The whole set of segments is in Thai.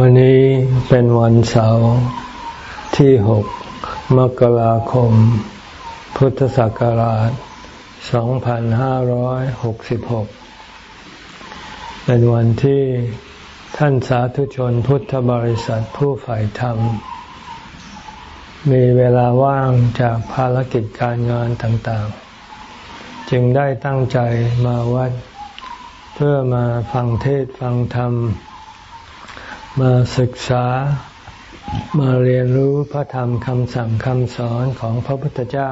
วันนี้เป็นวันเสาร์ที่หกมกราคม พุทธศักราช 2566 เป็นวันที่ท่านสาธุชนพุทธบริษัทผู้ฝ่ายธรรม มีเวลาว่างจากภารกิจการงานต่างๆ จึงได้ตั้งใจมาวัด เพื่อมาฟังเทศฟังธรรม มาศึกษามาเรียนรู้พระธรรมคำสั่งคำสอนของพระพุทธเจ้า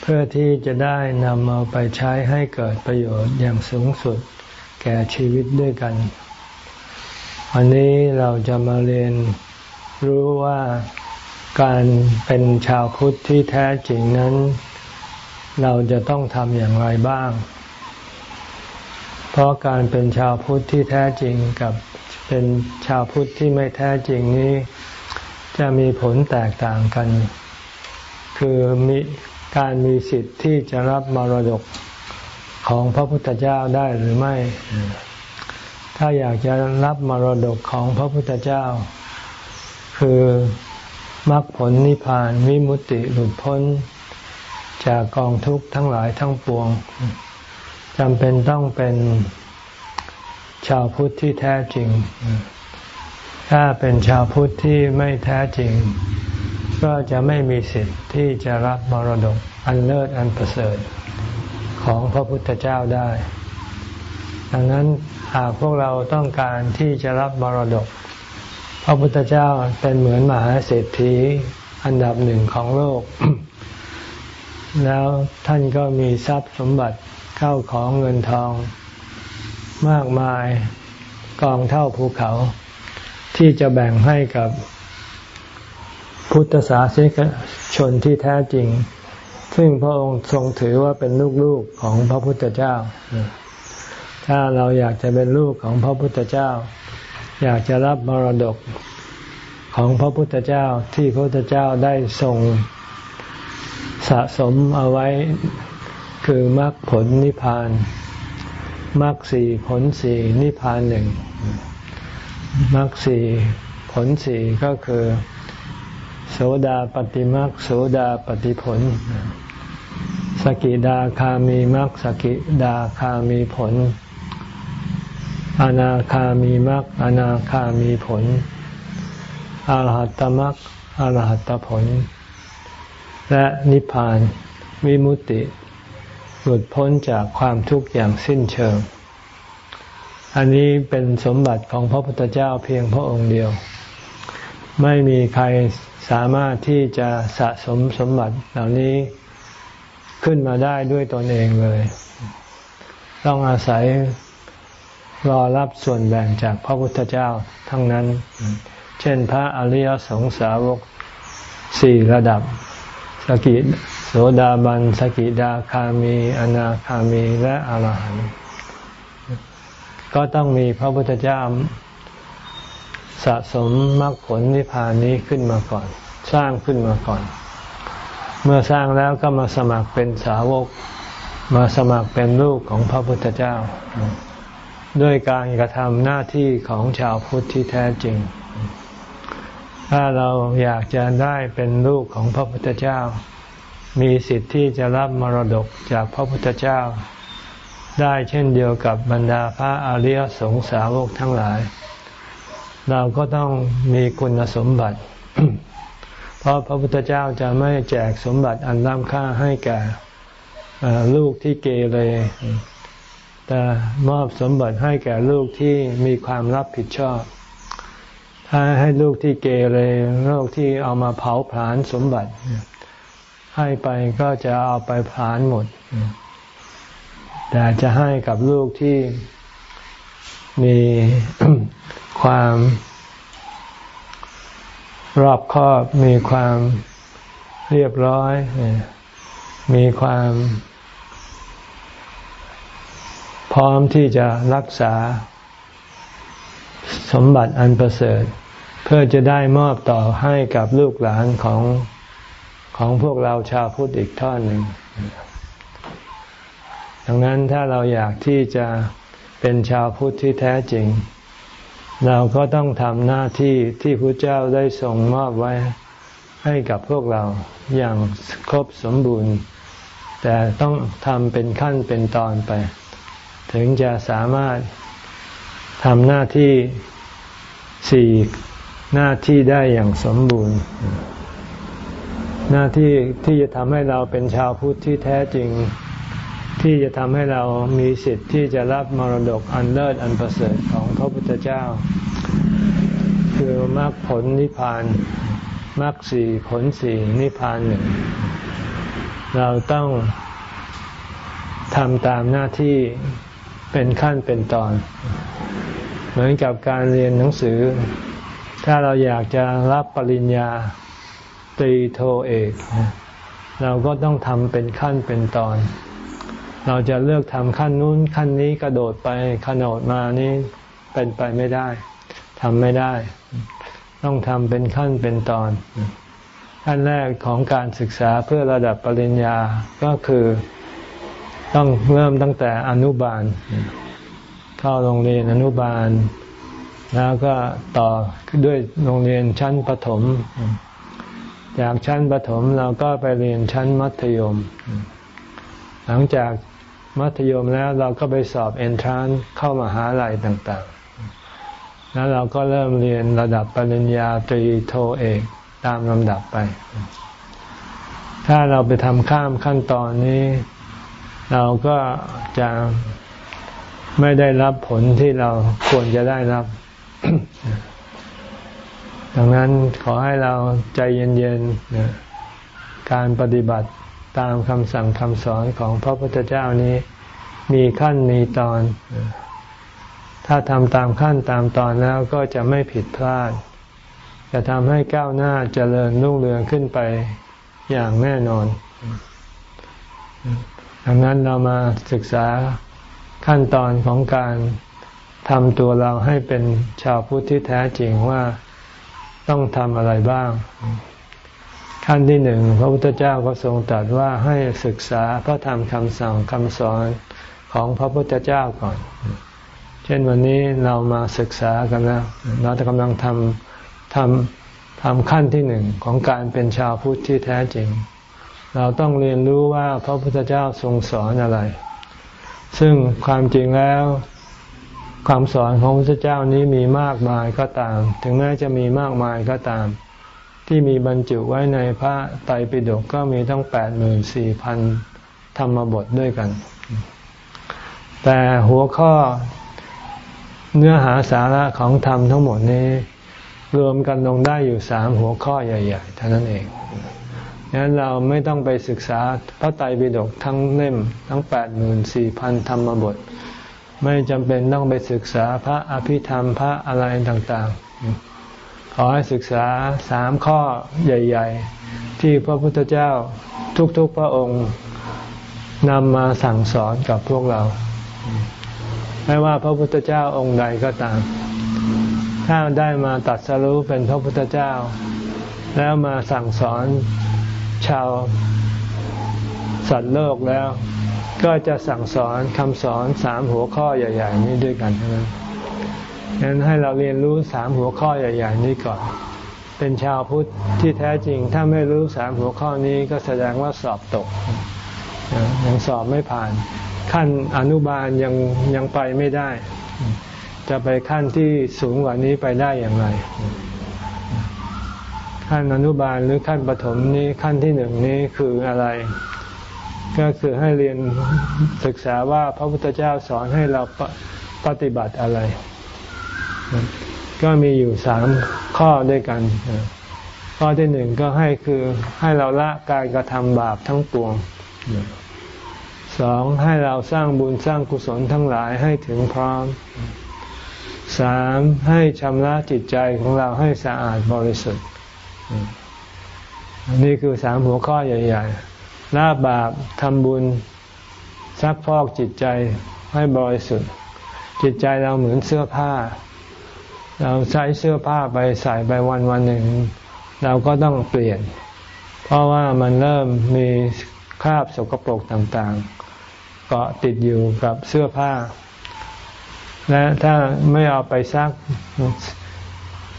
เพื่อที่จะได้นำเอาไปใช้ให้เกิดประโยชน์อย่างสูงสุดแก่ชีวิตด้วยกันวันนี้เราจะมาเรียนรู้ว่าการเป็นชาวพุทธที่แท้จริงนั้น เราจะต้องทำอย่างไรบ้าง เพราะการเป็นชาวพุทธที่แท้จริงกับ เป็นชาวพุทธที่ไม่แท้จริงนี้ จะมีผลแตกต่างกัน คือมีการมีสิทธิ์ที่จะรับมรดกของพระพุทธเจ้าได้หรือไม่ ถ้าอยากจะรับมรดกของพระพุทธเจ้า คือมรรคผลนิพพานวิมุตติหลุดพ้น จากกองทุกข์ทั้งหลายทั้งปวงจำเป็นต้องเป็น ชาวพุทธที่แท้จริง ถ้าเป็นชาวพุทธที่ไม่แท้จริง ก็จะไม่มีสิทธิ์ที่จะรับมรดกอันเลิศอันประเสริฐของพระพุทธเจ้าได้ ดังนั้นหากพวกเราต้องการที่จะรับมรดก พระพุทธเจ้าเป็นเหมือนมหาเศรษฐีอันดับหนึ่งของโลก แล้วท่านก็มีทรัพย์สมบัติเข้าของเงินทอง มากมายกองเท่าภูเขา ที่จะแบ่งให้กับพุทธศาสนิกชนที่แท้จริง ซึ่งพระองค์ทรงถือว่าเป็นลูกๆของพระพุทธเจ้า ถ้าเราอยากจะเป็นลูกของพระพุทธเจ้า อยากจะรับมรดกของพระพุทธเจ้าที่พระพุทธเจ้าได้ทรงสะสมเอาไว้คือมรรคผลนิพพาน มรรคสี่ผลสี่นิพพานหนึ่งมรรคสี่ผลสี่ก็คือ โสดาปฏิมรรคโสดาปฏิผล สกิดาคามีมรรคสกิดาคามีผล อนาคามีมรรคอนาคามีผลอรหัตมรรคอรหัตตผล และนิพพาน วิมุตติ หลุดพ้นจากความทุกข์อย่างสิ้นเชิง อันนี้เป็นสมบัติของพระพุทธเจ้าเพียงพระองค์เดียว ไม่มีใครสามารถที่จะสะสมสมบัติเหล่านี้ขึ้นมาได้ด้วยตนเองเลย ต้องอาศัยรอรับส่วนแบ่งจากพระพุทธเจ้าทั้งนั้น เช่นพระอริยสงสาวกสี่ระดับสกิ โสดาบัน สกิดาคามี อนาคามี และอรหันต์ก็ต้องมีพระพุทธเจ้าสะสมมรรคผลนิพพานนี้ขึ้นมาก่อน สร้างขึ้นมาก่อน เมื่อสร้างแล้วก็มาสมัครเป็นสาวก มาสมัครเป็นลูกของพระพุทธเจ้า ด้วยการกระทำหน้าที่ของชาวพุทธที่แท้จริง ถ้าเราอยากจะได้เป็นลูกของพระพุทธเจ้า มีสิทธิ์ที่จะรับมรดกจากพระพุทธเจ้า ได้เช่นเดียวกับบรรดาพระอริยสงสาวกทั้งหลาย เราก็ต้องมีคุณสมบัติ เพราะพระพุทธเจ้าจะไม่แจกสมบัติอันล้ำค่าให้แก่ลูกที่เกเรแต่มอบสมบัติให้แก่ลูกที่มีความรับผิดชอบ ถ้าให้ลูกที่เกเรลูกที่เอามาเผาผลาญสมบัติ ให้ไปก็จะเอาไปผานหมด แต่จะให้กับลูกที่มีความรอบคอบมีความเรียบร้อย มีความพร้อมที่จะรักษาสมบัติอันประเสริฐ เพื่อจะได้มอบต่อให้กับลูกหลานของ ของพวกเราชาวพุทธอีกท่อนหนึ่ง ดังนั้นถ้าเราอยากที่จะเป็นชาวพุทธที่แท้จริง เราก็ต้องทำหน้าที่ที่พระเจ้าได้ทรงมอบไว้ให้กับพวกเราอย่างครบสมบูรณ์ แต่ต้องทำเป็นขั้นเป็นตอนไป ถึงจะสามารถทำหน้าที่สี่หน้าที่ได้อย่างสมบูรณ์ หน้าที่ที่จะทำให้เราเป็นชาวพุทธที่แท้จริง ที่จะทำให้เรามีสิทธิ์ที่จะรับมรดกอันเลิศอันประเสริฐของพระพุทธเจ้า คือมรรคผลนิพพานมรรคสี่ผลสี่นิพพานหนึ่งเราต้องทำตามหน้าที่เป็นขั้นเป็นตอน เหมือนกับการเรียนหนังสือ ถ้าเราอยากจะรับปริญญา ตรีโทเอกเราก็ต้องทำเป็นขั้นเป็นตอน เราจะเลือกทำขั้นนู้นขั้นนี้กระโดดไปขนดมานี่เป็นไปไม่ได้ทำไม่ได้ ต้องทำเป็นขั้นเป็นตอน ขั้นแรกของการศึกษาเพื่อระดับปริญญาก็คือ ต้องเริ่มตั้งแต่อนุบาล เข้าโรงเรียนอนุบาล แล้วก็ต่อด้วยโรงเรียนชั้นประถม จากชั้นประถมเราก็ไปเรียนชั้นมัธยม หลังจากมัธยมแล้วเราก็ไปสอบเอนทรานเข้ามาหาลัยต่างๆ แล้วเราก็เริ่มเรียนระดับปริญญาตรีโทเอกตามลำดับไป ถ้าเราไปทำข้ามขั้นตอนนี้ เราก็จะไม่ได้รับผลที่เราควรจะได้รับ ดังนั้นขอให้เราใจเย็นๆ การปฏิบัติตามคำสั่งคำสอนของพระพุทธเจ้านี้มีขั้นมีตอน ถ้าทำตามขั้นตามตอนแล้วก็จะไม่ผิดพลาด จะทำให้ก้าวหน้าเจริญรุ่งเรืองขึ้นไปอย่างแน่นอน ดังนั้นเรามาศึกษาขั้นตอนของการทำตัวเราให้เป็นชาวพุทธที่แท้จริงว่า ต้องทำอะไรบ้าง ขั้นที่หนึ่งพระพุทธเจ้าก็ทรงตรัสว่าให้ศึกษาพระธรรมคำสั่งคำสอนของพระพุทธเจ้าก่อน เช่นวันนี้เรามาศึกษากันแล้วเราจะกำลังทำทำทำขั้นที่หนึ่งของการเป็นชาวพุทธที่แท้จริง เราต้องเรียนรู้ว่าพระพุทธเจ้าทรงสอนอะไร ซึ่งความจริงแล้ว ความสอนของพระพุทธเจ้านี้มีมากมายก็ตาม ถึงแม้จะมีมากมายก็ตาม ที่มีบรรจุไว้ในพระไตรปิฎกก็มีตั้งแปดหมื่นสี่พันธรรมบทด้วยกัน แต่หัวข้อเนื้อหาสาระของธรรมทั้งหมดนี้ รวมกันลงได้อยู่สามหัวข้อใหญ่ๆเท่านั้นเองดังนั้นเราไม่ต้องไปศึกษาพระไตรปิฎกทั้งเล่มทั้งแปดหมื่นสี่พันธรรมบท ไม่จำเป็นต้องไปศึกษาพระอภิธรรมพระอะไรต่างๆ ขอให้ศึกษาสามข้อใหญ่ ๆ ที่พระพุทธเจ้าทุกๆพระองค์นำมาสั่งสอนกับพวกเรา ไม่ว่าพระพุทธเจ้าองค์ใดก็ตาม ถ้าได้มาตัดสรู้เป็นพระพุทธเจ้า แล้วมาสั่งสอนชาวสัตว์โลกแล้ว ก็จะสั่งสอนคำสอนสามหัวข้อใหญ่ ๆ นี้ด้วยกันนะงั้นให้เราเรียนรู้สามหัวข้อใหญ่ ๆ นี้ก่อน เป็นชาวพุทธที่แท้จริง ถ้าไม่รู้สามหัวข้อนี้ก็แสดงว่าสอบตกยังสอบไม่ผ่าน ขั้นอนุบาลยังยังไปไม่ได้ จะไปขั้นที่สูงกว่านี้ไปได้อย่างไร ขั้นอนุบาลหรือขั้นปฐมนี้ขั้นที่หนึ่งนี้คืออะไร ก็คือให้เรียนศึกษาว่าพระพุทธเจ้าสอนให้เราปฏิบัติอะไร ก็มีอยู่สามข้อด้วยกัน ข้อที่หนึ่งก็ให้คือให้เราละการกระทำบาปทั้งปวงสองให้เราสร้างบุญสร้างกุศลทั้งหลายให้ถึงพร้อมสามให้ชำระจิตใจของเราให้สะอาดบริสุทธิ์นี่คือสามหัวข้อใหญ่ ๆ ละบาปทำบุญซักพอกจิตใจให้บริสุทธิ์ จิตใจเราเหมือนเสื้อผ้า เราใช้เสื้อผ้าไปใส่ไปวันวันหนึ่ง เราก็ต้องเปลี่ยน เพราะว่ามันเริ่มมีคราบสกปรกต่างๆ เกาะติดอยู่กับเสื้อผ้า และถ้าไม่เอาไปซัก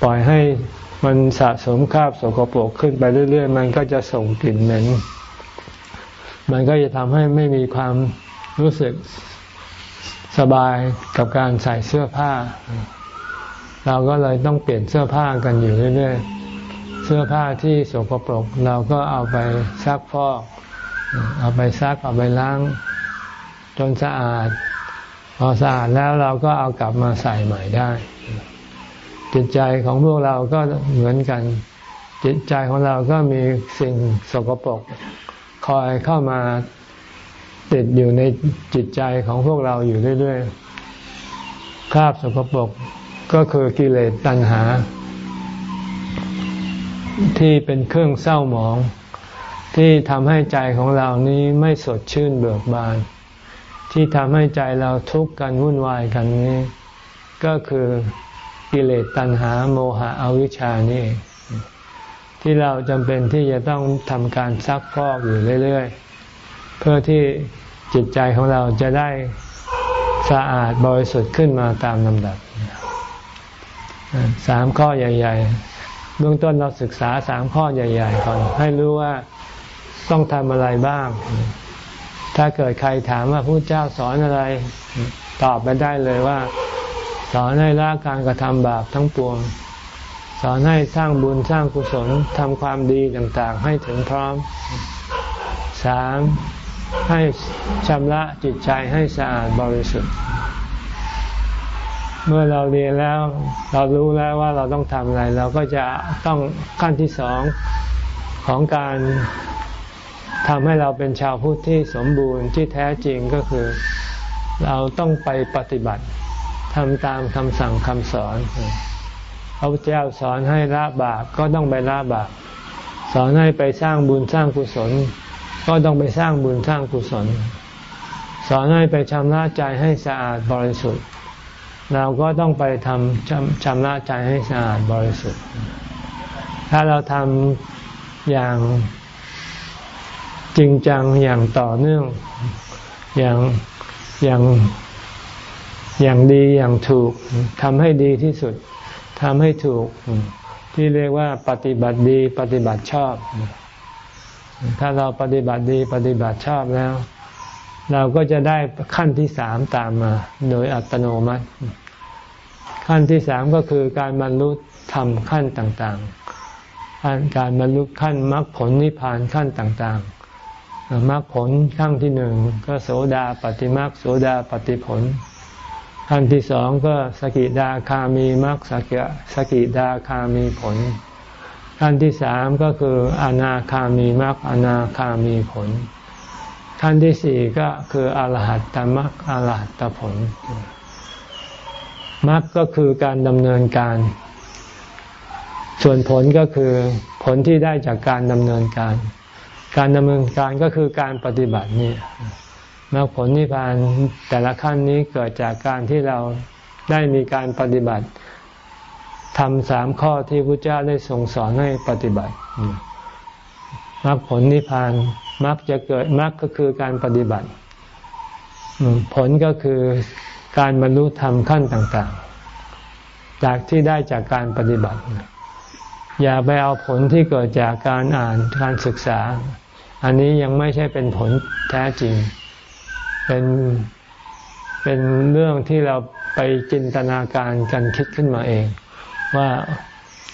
ปล่อยให้มันสะสมคราบสกปรกขึ้นไปเรื่อย ๆ มันก็จะส่งกลิ่นเหม็น มันก็จะทำให้ไม่มีความรู้สึกสบายกับการใส่เสื้อผ้า เราก็เลยต้องเปลี่ยนเสื้อผ้ากันอยู่เรื่อยๆ เสื้อผ้าที่สกปรกเราก็เอาไปซักฟอก เอาไปซักเอาไปล้าง จนสะอาด พอสะอาดแล้วเราก็เอากลับมาใส่ใหม่ได้ จิตใจของพวกเราก็เหมือนกัน จิตใจของเราก็มีสิ่งสกปรก คอยเข้ามาติดอยู่ในจิตใจของพวกเราอยู่เรื่อยๆ คราบสกปรกก็คือกิเลสตัณหา ที่เป็นเครื่องเศร้าหมอง ที่ทำให้ใจของเรานี้ไม่สดชื่นเบิกบาน ที่ทำให้ใจเราทุกข์กันวุ่นวายกันนี้ ก็คือกิเลสตัณหาโมหะอวิชชานี่เอง ที่เราจำเป็นที่จะต้องทำการซักพอกอยู่เรื่อย ๆ เพื่อที่จิตใจของเราจะได้สะอาดบริสุทธิ์ขึ้นมาตามลำดับสามข้อใหญ่ ๆ เบื้องต้นเราศึกษาสามข้อใหญ่ ๆ ก่อน ให้รู้ว่าต้องทำอะไรบ้าง ถ้าเกิดใครถามว่าพระเจ้าสอนอะไร ตอบไปได้เลยว่า สอนให้ละการกระทำบาปทั้งปวง สอนให้สร้างบุญสร้างกุศลทำความดีต่างๆ ให้ถึงพร้อมสามให้ชำระจิตใจให้สะอาดบริสุทธิ์ เมื่อเราเรียนแล้วเรารู้แล้วว่าเราต้องทำอะไร เราก็จะต้องขั้นที่สองของการทำให้เราเป็นชาวพุทธที่สมบูรณ์ที่แท้จริงก็คือ เราต้องไปปฏิบัติทำตามคำสั่งคำสอน ระพุทธเจ้าสอนให้ละบาปก็ต้องไปละบาปสอนให้ไปสร้างบุญสร้างกุศล ก็ต้องไปสร้างบุญสร้างกุศล สอนให้ไปชำระใจให้สะอาดบริสุทธิ์ เราก็ต้องไปทำชำชำระใจให้สะอาดบริสุทธิ์ ถ้าเราทำอย่างจริงจังอย่างต่อเนื่องอย่างอย่างอย่างดีอย่างถูกทำให้ดีที่สุด ทำให้ถูกที่เรียกว่าปฏิบัติดีปฏิบัติชอบ ถ้าเราปฏิบัติดีปฏิบัติชอบแล้ว เราก็จะได้ขั้นที่สามตามมา โดยอัตโนมัติ ขั้นที่สามก็คือการบรรลุธรรมขั้นต่างๆ การบรรลุขั้นมรรคผลนิพพานขั้นต่างๆมรรคผลขั้นที่หนึ่งก็โสดาปฏิมรรคโสดาปฏิผล ขั้นที่สองก็สกิดาคามีมรรคสกิสกิดาคามีผล ขั้นที่สามก็คืออนาคามีมรรคอนาคามีผล ขั้นที่สี่ก็คืออรหัตตมรรคอรหัตตผลมรรคก็คือการดำเนินการ ส่วนผลก็คือผลที่ได้จากการดำเนินการ การดำเนินการก็คือการปฏิบัตินี่ มรรคผลนิพพานแต่ละขั้นนี้เกิดจากการที่เราได้มีการปฏิบัติทำสามข้อที่พระเจ้าได้ทรงสอนให้ปฏิบัติมรรคผลนิพพานมรรคจะเกิดมรรคก็คือการปฏิบัติ ผลก็คือการบรรลุธรรมขั้นต่าง ๆ จากที่ได้จากการปฏิบัติ อย่าไปเอาผลที่เกิดจากการอ่านการศึกษา อันนี้ยังไม่ใช่เป็นผลแท้จริง เป็นเป็นเรื่องที่เราไปจินตนาการกันคิดขึ้นมาเอง ว่า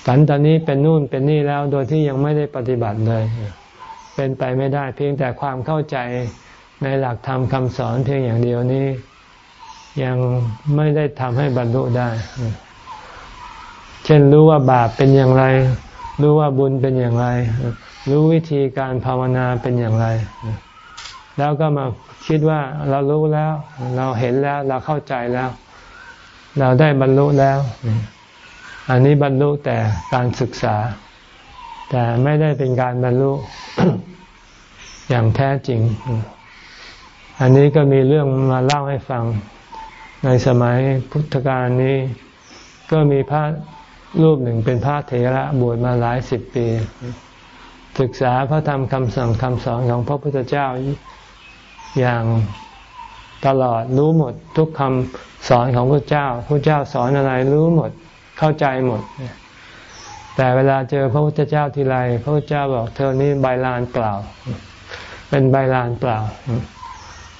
สันตอนนี้เป็นนู่นเป็นนี่แล้วโดยที่ยังไม่ได้ปฏิบัติเลย เป็นไปไม่ได้เพียงแต่ความเข้าใจในหลักธรรมคำสอนเพียงอย่างเดียวนี้ ยังไม่ได้ทำให้บรรลุได้ เช่นรู้ว่าบาปเป็นอย่างไร รู้ว่าบุญเป็นอย่างไร รู้วิธีการภาวนาเป็นอย่างไร แล้วก็มาคิดว่าเรารู้แล้ว เราเห็นแล้ว เราเข้าใจแล้ว เราได้บรรลุแล้ว อันนี้บรรลุแต่การศึกษา แต่ไม่ได้เป็นการบรรลุอย่างแท้จริง อันนี้ก็มีเรื่องมาเล่าให้ฟัง ในสมัยพุทธกาลนี้ ก็มีพระรูปหนึ่งเป็นพระเถระบวชมาหลายสิบปี ศึกษาพระธรรมคำสั่งคำสอนของพระพุทธเจ้า อย่างตลอดรู้หมดทุกคำสอนของพระเจ้าพระเจ้าสอนอะไรรู้หมดเข้าใจหมด แต่เวลาเจอพระพุทธเจ้าทีไรพระพุทธเจ้าบอกเธอนี่ใบลานเปล่า เป็นใบลานเปล่า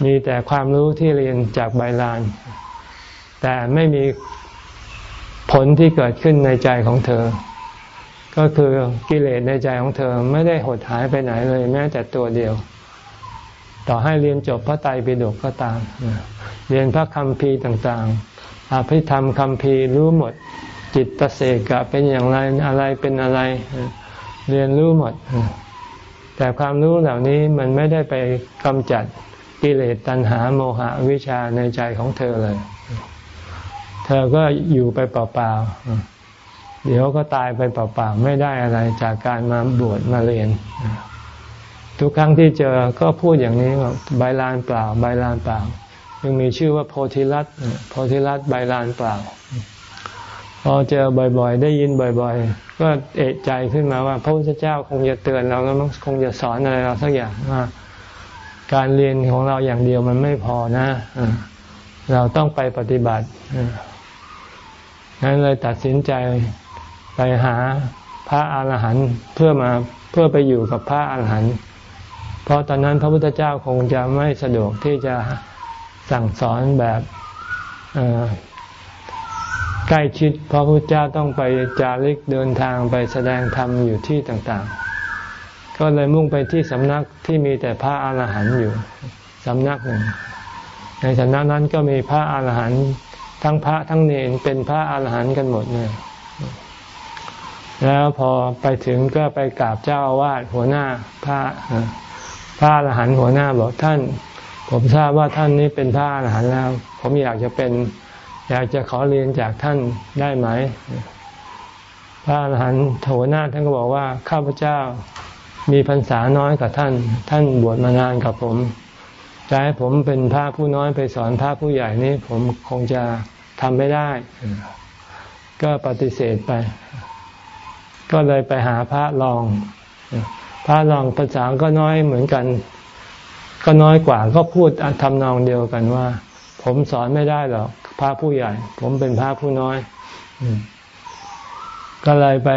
มีแต่ความรู้ที่เรียนจากใบลาน แต่ไม่มีผลที่เกิดขึ้นในใจของเธอ ก็คือกิเลสในใจของเธอไม่ได้หดหายไปไหนเลยแม้แต่ตัวเดียว ต่อให้เรียนจบพระไตรปิฎกก็ตาม เรียนพระคัมภีร์ต่างๆอภิธรรมคัมภีร์รู้หมด จิตตเสกะเป็นอย่างไรอะไรเป็นอะไร เรียนรู้หมด แต่ความรู้เหล่านี้มันไม่ได้ไปกำจัดกิเลสตัณหาโมหะวิชาในใจของเธอเลย เธอก็อยู่ไปเปล่าๆเดี๋ยวก็ตายไปเปล่าๆไม่ได้อะไรจากการมาบวชมาเรียน ทุกครั้งที่เจอก็พูดอย่างนี้ว่าใบลานเปล่า ใบลานเปล่ายังมีชื่อว่าโพธิรัตโพธิรัตใบลานเปล่า พอเจอบ่อยๆ ได้ยินบ่อย ๆ ก็เอะใจขึ้นมาว่า พระพุทธเจ้าคงจะเตือนเราแล้วคงจะสอนอะไรเราสักอย่างว่าการเรียนของเราอย่างเดียวมันไม่พอนะเราต้องไปปฏิบัตินั้นเลยตัดสินใจไปหาพระอาหารหันต์เพื่อมาเพื่อไปอยู่กับพระอาหารหันต์ ราะตอนนั้นพระพุทธเจ้าคงจะไม่สะดวกที่จะสั่งสอนแบบใกล้ชิดเพราะพระเจ้าต้องไปจาริกเดินทางไปแสดงธรรมอยู่ที่ต่างๆ ก็เลยมุ่งไปที่สำนักที่มีแต่พระอาหารหันต์อยู่สำนักหนึ่ง ในสำนักนั้นก็มีพระอาหารหันต์ทั้งพระทั้งเนรเป็นพระอาหารหันต์กันหมดเลยแล้วพอไปถึงก็ไปกราบเจ้าอาวาสหัวหน้าพระ พระอรหันต์หัวหน้าบอกท่าน ผมทราบว่าท่านนี้เป็นพระอรหันต์แล้ว ผมอยากจะเป็น อยากจะขอเรียนจากท่านได้ไหม พระอรหันต์โถหน้าท่านก็บอกว่าข้าพเจ้ามีพรรษาน้อยกว่าท่าน ท่านบวชมานานกับผมจะให้ผมเป็นพระผู้น้อยไปสอนพระผู้ใหญ่นี้ผมคงจะทำไม่ได้ ก็ปฏิเสธไป ก็เลยไปหาพระรอง พระรองภาษาก็น้อยเหมือนกัน ก็น้อยกว่าก็พูดทำนองเดียวกันว่า ผมสอนไม่ได้หรอกพระผู้ใหญ่ ผมเป็นพระผู้น้อยก็เลยไป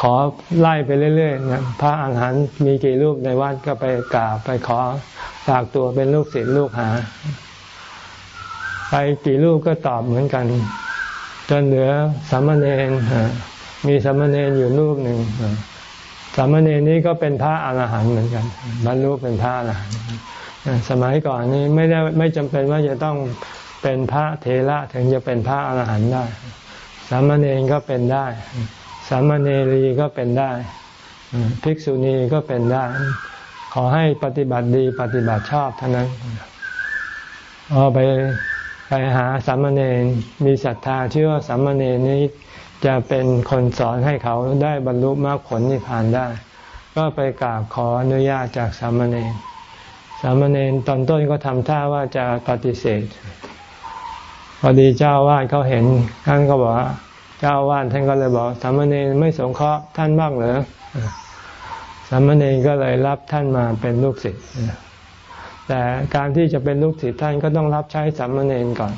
ขอไล่ไปเรื่อยๆนะพระอาหารหันต์มีกี่รูปในวัดก็ไปกราบไปขอฝากตัวเป็นลูกศิษย์ลูกหา ไปกี่รูปก็ตอบเหมือนกัน จนเหลือสามเณรมีสามเณรอยู่รูปหนึ่ง สามเณรนี้ก็เป็นพระอรหันต์เหมือนกันบรรลุเป็นพระอรหันต์สมัยก่อนนี้ไม่ได้ไม่จำเป็นว่าจะต้องเป็นพระเทระถึงจะเป็นพระอรหันต์ได้ สามเณรก็เป็นได้ สามเณรีก็เป็นได้ ภิกษุณีก็เป็นได้ ขอให้ปฏิบัติดีปฏิบัติชอบเท่านั้นพอาไปไปหาสามเณรมีศรัทธาเชื่อว่าสามเณรนี้ จะเป็นคนสอนให้เขาได้บรรลุมรรคผลนิพพานได้ ก็ไปกราบขออนุญาตจากสามเณรสามเณรตอนต้นก็ทำท่าว่าจะปฏิเสธ พอดีเจ้าวาดเขาเห็นท่านก็บอกเจ้าวาดท่านก็เลยบอกสามเณรไม่สงเคราะห์ท่านบ้างเหรอสามเณรก็เลยรับท่านมาเป็นลูกศิษย์แต่การที่จะเป็นลูกศิษย์ท่านก็ต้องรับใช้สามเณรก่อน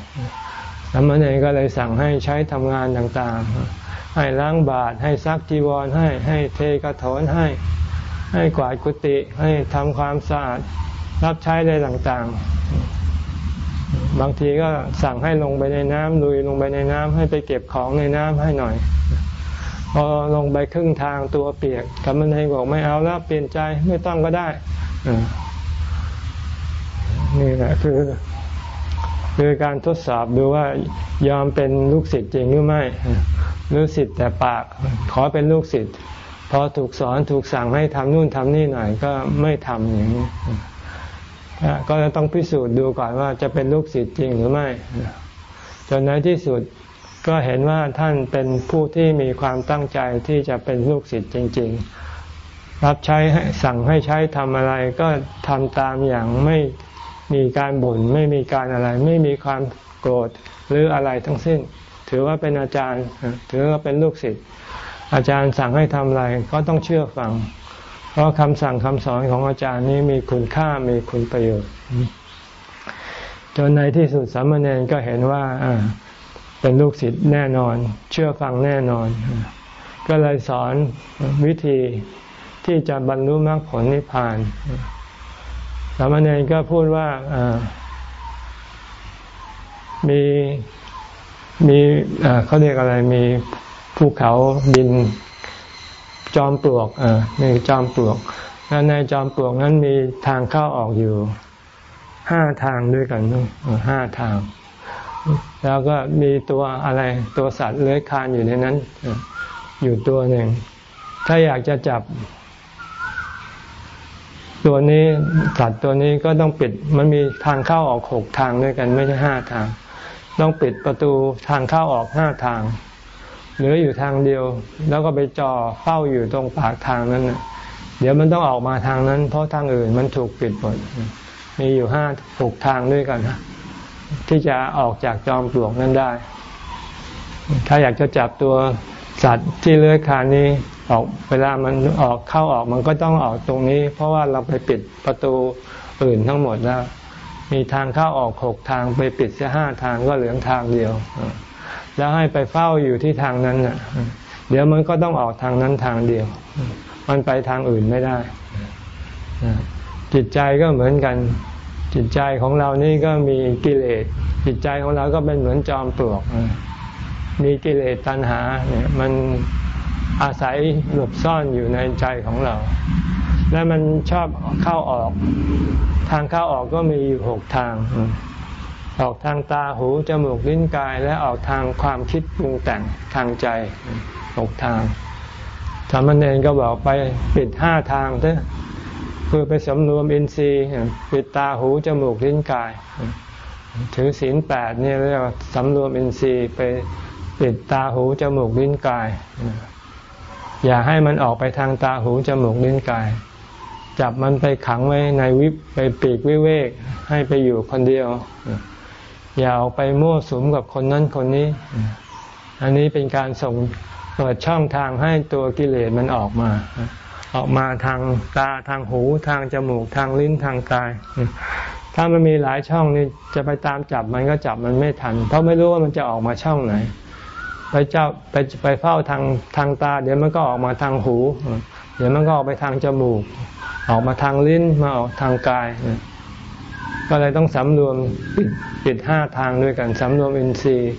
สามเณรก็เลยสั่งให้ใช้ทำงานต่างๆ ให้ล้างบาตรให้ซักจีวรให้ให้เทกระถนให้ ให้กวาดกุฏิให้ทำความสะอาดรับใช้อะไรต่างๆ บางทีก็สั่งให้ลงไปในน้ำลุยลงไปในน้ำให้ไปเก็บของในน้ำให้หน่อยพอลงไปครึ่งทางตัวเปียกกำมันให้บอกไม่เอาแล้วเปลี่ยนใจไม่ต้องก็ได้นี่แหละคือ คือการทดสอบดูว่ายอมเป็นลูกศิษย์จริงหรือไม่ลูกศิษย์แต่ปาก ขอเป็นลูกศิษย์พอถูกสอนถูกสั่งให้ทำนู่นทำนี่หน่อยก็ไม่ทำอย่างนี้ก็จะต้องพิสูจน์ดูก่อนว่าจะเป็นลูกศิษย์จริงหรือไม่ จนในที่สุดก็เห็นว่าท่านเป็นผู้ที่มีความตั้งใจที่จะเป็นลูกศิษย์จริง ๆ รับใช้สั่งให้ใช้ทำอะไรก็ทำตามอย่างไม่ มีการบ่นไม่มีการอะไร ไม่มีความโกรธหรืออะไรทั้งสิ้น ถือว่าเป็นอาจารย์ ถือว่าเป็นลูกศิษย์อาจารย์สั่งให้ทำอะไรก็ต้องเชื่อฟัง เพราะคำสั่งคำสอนของอาจารย์นี้มีคุณค่ามีคุณประโยชน์ จนในที่สุดสามเณรก็เห็นว่าเป็นลูกศิษย์แน่นอน เชื่อฟังแน่นอน ก็เลยสอนวิธีที่จะบรรลุมรรคผลนิพพาน สามเณรก็พูดว่ามีมีเขาเรียกอะไรมีภูเขาดินจอมปลวกในจอมปลวกแล้วในจอมปลวกนั้นมีทางเข้าออกอยู่ห้าทางด้วยกันห้าทาง แล้วก็มีตัวอะไรตัวสัตว์เลื้อยคลานอยู่ในนั้น อยู่ตัวหนึ่ง ถ้าอยากจะจับ ตัวนี้สัตว์ตัวนี้ก็ต้องปิดมันมีทางเข้าออกหกทางด้วยกันไม่ใช่ห้าทาง ต้องปิดประตูทางเข้าออกห้าทางเหลืออยู่ทางเดียว แล้วก็ไปจ่อเฝ้าอยู่ตรงปากทางนั้นเดี๋ยวมันต้องออกมาทางนั้น เพราะทางอื่นมันถูกปิดหมดมีอยู่ห้าหกทางด้วยกันนะที่จะออกจากจอมปลวกนั้นได้ ถ้าอยากจะจับตัวสัตว์ที่เลื้อยคลานนี้ ออกเวลามันออกเข้าออกมันก็ต้องออกตรงนี้ เพราะว่าเราไปปิดประตูอื่นทั้งหมดแล้ว มีทางเข้าออกหกทางไปปิดแค่ห้าทางก็เหลือทางเดียว แล้วให้ไปเฝ้าอยู่ที่ทางนั้นน่ะ เดี๋ยวมันก็ต้องออกทางนั้นทางเดียว มันไปทางอื่นไม่ได้ จิตใจก็เหมือนกัน จิตใจของเรานี่ก็มีกิเลส จิตใจของเราก็เป็นเหมือนจอมปลวก มีกิเลสตัณหาเนี่ยมัน อาศัยหลบซ่อนอยู่ในใจของเรา และมันชอบเข้าออก ทางเข้าออกก็มีอยู่หกทาง ออกทางตาหูจมูกลิ้นกาย และออกทางความคิดปรุงแต่งทางใจหกทางธรรมเนรก็บอกไปปิดห้าทางเถอะคือไปสำรวมอินทรีย์ปิดตาหูจมูกลิ้นกาย ถือศีลแปดเนี่ยเรียกว่าสำรวมอินทรีย์ไปปิดตาหูจมูกลิ้นกาย อย่าให้มันออกไปทางตาหูจมูกลิ้นกาย จับมันไปขังไว้ในวิไปปีกวิเวก ให้ไปอยู่คนเดียว อย่าออกไปมั่วสุมกับคนนั้นคนนี้ อันนี้เป็นการส่งเปิดช่องทางให้ตัวกิเลสมันออกมา ออกมาทางตาทางหูทางจมูกทางลิ้นทางกาย ถ้ามันมีหลายช่องนี่จะไปตามจับมันก็จับมันไม่ทัน เพราะไม่รู้ว่ามันจะออกมาช่องไหน ไปเจ้าไปไปเฝ้าทางทางตา เดี๋ยวมันก็ออกมาทางหู เดี๋ยวมันก็ออกไปทางจมูก ออกมาทางลิ้นมาออกทางกาย ก็เลยต้องสำรวมปิดห้าทางด้วยกันสำรวมอินทรีย์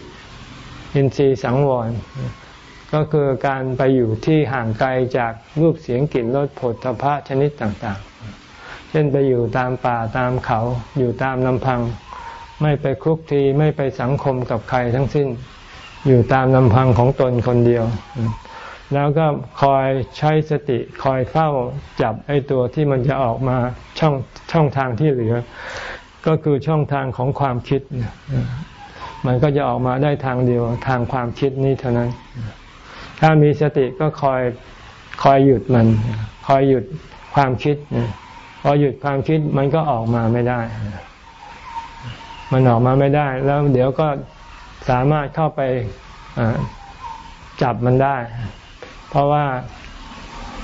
อินทรีย์สังวรก็คือการไปอยู่ที่ห่างไกลจากรูปเสียงกลิ่นรสผลตภะชนิดต่างๆ เช่นไปอยู่ตามป่าตามเขา อยู่ตามลำพัง ไม่ไปคลุกทีไม่ไปสังคมกับใครทั้งสิ้น อยู่ตามลำพังของตนคนเดียว แล้วก็คอยใช้สติคอยเฝ้าจับไอ้ตัวที่มันจะออกมาช่องช่องทางที่เหลือ ก็คือช่องทางของความคิด มันก็จะออกมาได้ทางเดียวทางความคิดนี้เท่านั้น ถ้ามีสติก็คอยคอยหยุดมัน คอยหยุดความคิดพอหยุดความคิดมันก็ออกมาไม่ได้ มันออกมาไม่ได้ แล้วเดี๋ยวก็ สามารถเข้าไปจับมันได้ เพราะว่า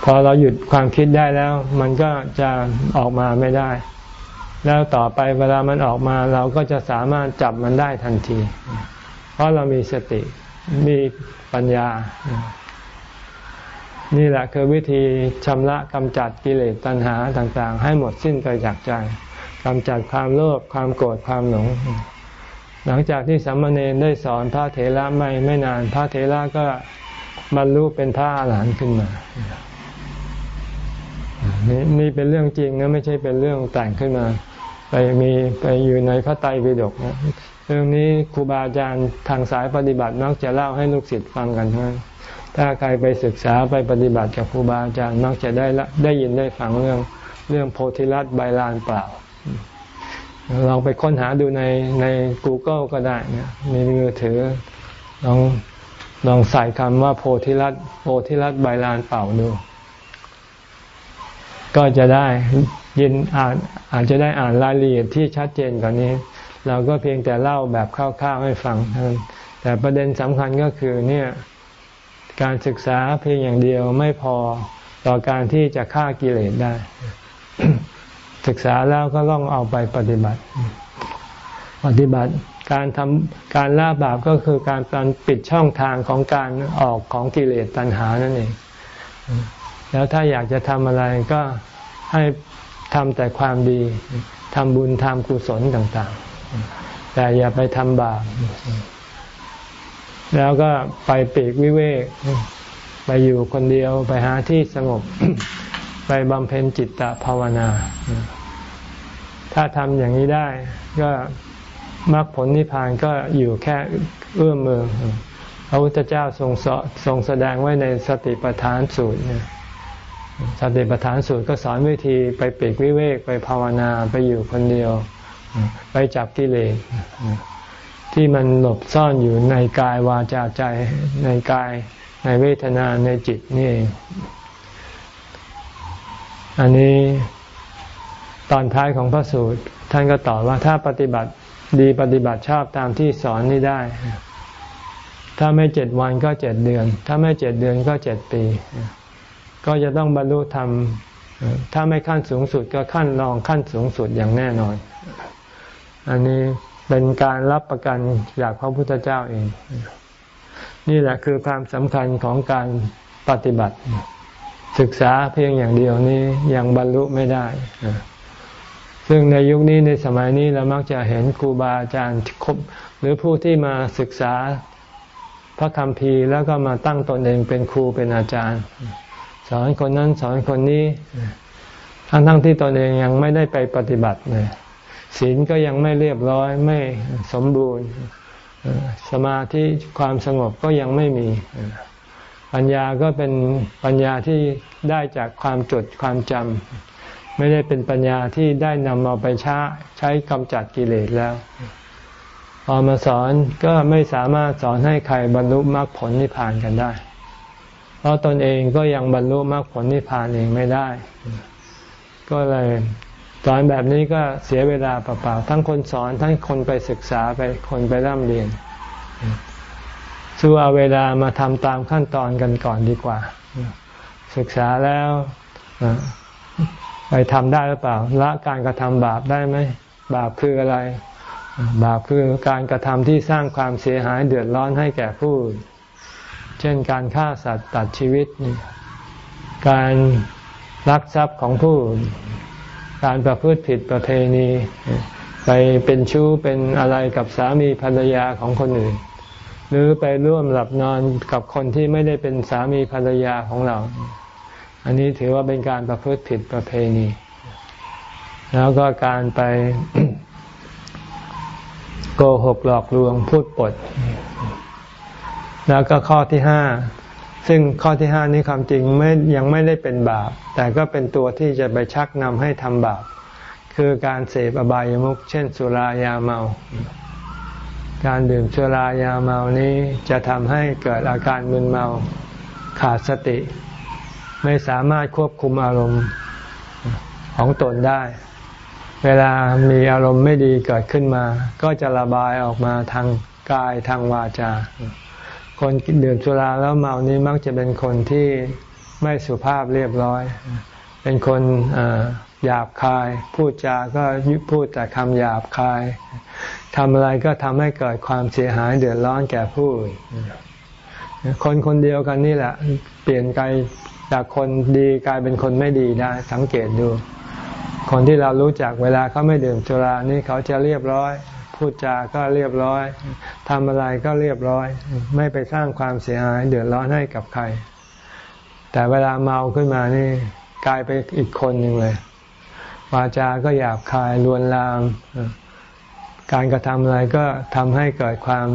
พอเราหยุดความคิดได้แล้ว มันก็จะออกมาไม่ได้ แล้วต่อไปเวลามันออกมาเราก็จะสามารถจับมันได้ทันที เพราะเรามีสติมีปัญญา นี่แหละคือวิธีชำระกำจัดกิเลสตัณหาต่าง ๆ ให้หมดสิ้นไปจากใจกำจัดความโลภความโกรธความหลง หลังจากที่สัมมาเนนได้สอนพระเถระไม่ไม่นาน พระเถระก็บรรลุเป็นพระอาหารหันต์ขึ้นมานี่เป็นเรื่องจริงนะไม่ใช่เป็นเรื่องแต่งขึ้นมา ไปมีไปอยู่ในพระไตรปิฎกเรื่องนี้ครูบาอาจารย์ทางสายปฏิบัติมักจะเล่าให้ลูกศิษย์ฟังกันนะถ้าใครไปศึกษาไปปฏิบัติกับครูบาอาจารย์มักจะได้ได้ยินได้ฟังเรื่อง เรื่องโพธิรัตใบลานเปล่า ลองไปค้นหาดูในใน Google ก็ได้นะมีมือถือลองลองใส่คำว่าโพธิรัตโพธิรัตใบลานเปล่าดู ก็จะได้ยินอ่านอาจจะได้อ่านรายละเอียดที่ชัดเจนกว่านี้ เราก็เพียงแต่เล่าแบบคร่าวๆให้ฟัง แต่ประเด็นสำคัญก็คือเนี่ยการศึกษาเพียงอย่างเดียวไม่พอต่อการที่จะฆ่ากิเลสได้ ศึกษาแล้วก็ต้องเอาไปปฏิบัติ ปฏิบัติการทำการละบาปก็คือการการปิดช่องทางของการออกของกิเลสตัณหานั่นเอง แล้วถ้าอยากจะทำอะไรก็ให้ทำแต่ความดีทำบุญทำกุศลต่าง ๆ แต่อย่าไปทำบาปแล้วก็ไปปีกวิเวก ไปอยู่คนเดียวไปหาที่สงบ ไปบำเพ็ญจิตตภาวนา ถ้าทำอย่างนี้ได้ก็มรรคผลนิพพานก็อยู่แค่เอื้อมมือพระพุทธเจ้าทรงทรงแสดงไว้ในสติปัฏฐานสูตรสติปัฏฐานสูตรก็สอนวิธีไปปีกวิเวกไปภาวนาไปอยู่คนเดียว ไปจับกิเลสที่มันหลบซ่อนอยู่ในกายวาจาใจในกายในเวทนาในจิตนี่เอง อันนี้ตอนท้ายของพระสูตร ท่านก็ตอบว่าถ้าปฏิบัติดีปฏิบัติชอบตามที่สอนนี่ได้ ถ้าไม่เจ็ดวันก็เจ็ดเดือน ถ้าไม่เจ็ดเดือนก็เจ็ดปี ก็จะต้องบรรลุธรรม ถ้าไม่ขั้นสูงสุดก็ขั้นรองขั้นสูงสุดอย่างแน่นอน อันนี้เป็นการรับประกันจากพระพุทธเจ้าเอง นี่แหละคือความสำคัญของการปฏิบัติ ศึกษาเพียงอย่างเดียวนี้ยังบรรลุไม่ได้ ซึ่งในยุคนี้ในสมัยนี้เรามักจะเห็นครูบาอาจารย์คบหรือผู้ที่มาศึกษาพระคำพีแล้วก็มาตั้งตนเองเป็นครูเป็นอาจารย์ สอนคนนั้นสอนคนนี้ ทั้งทั้งที่ตนเองยังไม่ได้ไปปฏิบัติเลยศีลก็ยังไม่เรียบร้อยไม่สมบูรณ์ สมาธิความสงบก็ยังไม่มี ปัญญาก็เป็นปัญญาที่ได้จากความจดความจำไม่ได้เป็นปัญญาที่ได้นำมาไปใช้ใช้กำจัดกิเลสแล้ว พอมาสอนก็ไม่สามารถสอนให้ใครบรรลุมรรคผลนิพพานกันได้ เพราะตนเองก็ยังบรรลุมรรคผลนิพพานเองไม่ได้ ก็เลยสอนแบบนี้ก็เสียเวลาเปล่าๆทั้งคนสอนทั้งคนไปศึกษาไปคนไปร่ำเรียน สู้เอาเวลามาทำตามขั้นตอนกันก่อนดีกว่า ศึกษาแล้วไปทำได้หรือเปล่า ละการกระทำบาปได้ไหมบาปคืออะไร บาปคือการกระทำที่สร้างความเสียหายเดือดร้อนให้แก่ผู้ เช่นการฆ่าสัตว์ตัดชีวิต การลักทรัพย์ของผู้ การประพฤติผิดประเพณี ไปเป็นชู้เป็นอะไรกับสามีภรรยาของคนอื่น หรือไปร่วมหลับนอนกับคนที่ไม่ได้เป็นสามีภรรยาของเรา อันนี้ถือว่าเป็นการประพฤติผิดประเพณี แล้วก็การไปโกหกหลอกลวงพูดปด แล้วก็ข้อที่ห้าซึ่งข้อที่ห้านี้ความจริงไม่ยังไม่ได้เป็นบาป แต่ก็เป็นตัวที่จะไปชักนำให้ทำบาป คือการเสพอบายามุขเช่นสุรายาเมา การดื่มสุรายาเมานี้จะทำให้เกิดอาการมึนเมาขาดสติ ไม่สามารถควบคุมอารมณ์ของตนได้ เวลามีอารมณ์ไม่ดีเกิดขึ้นมา ก็จะระบายออกมาทางกายทางวาจา คนดื่มสุราแล้วเมานี้มักจะเป็นคนที่ไม่สุภาพเรียบร้อย เป็นคน หยาบคาย พูดจาก็พูดแต่คำหยาบคายทำอะไรก็ทำให้เกิดความเสียหายเดือดร้อนแก่ผู้คนคนเดียวกันนี่แหละ เปลี่ยนกายจากคนดีกลายเป็นคนไม่ดีได้ สังเกตดู คนที่เรารู้จักเวลาเขาไม่ดื่มสุรานี่เขาจะเรียบร้อย พูดจาก็เรียบร้อยทำอะไรก็เรียบร้อย ไม่ไปสร้างความเสียหายเดือดร้อนให้กับใคร แต่เวลาเมาขึ้นมานี่ กลายไปอีกคนหนึ่งเลย วาจาก็หยาบคายลวนลาม การกระทำอะไรก็ทำให้เกิดความ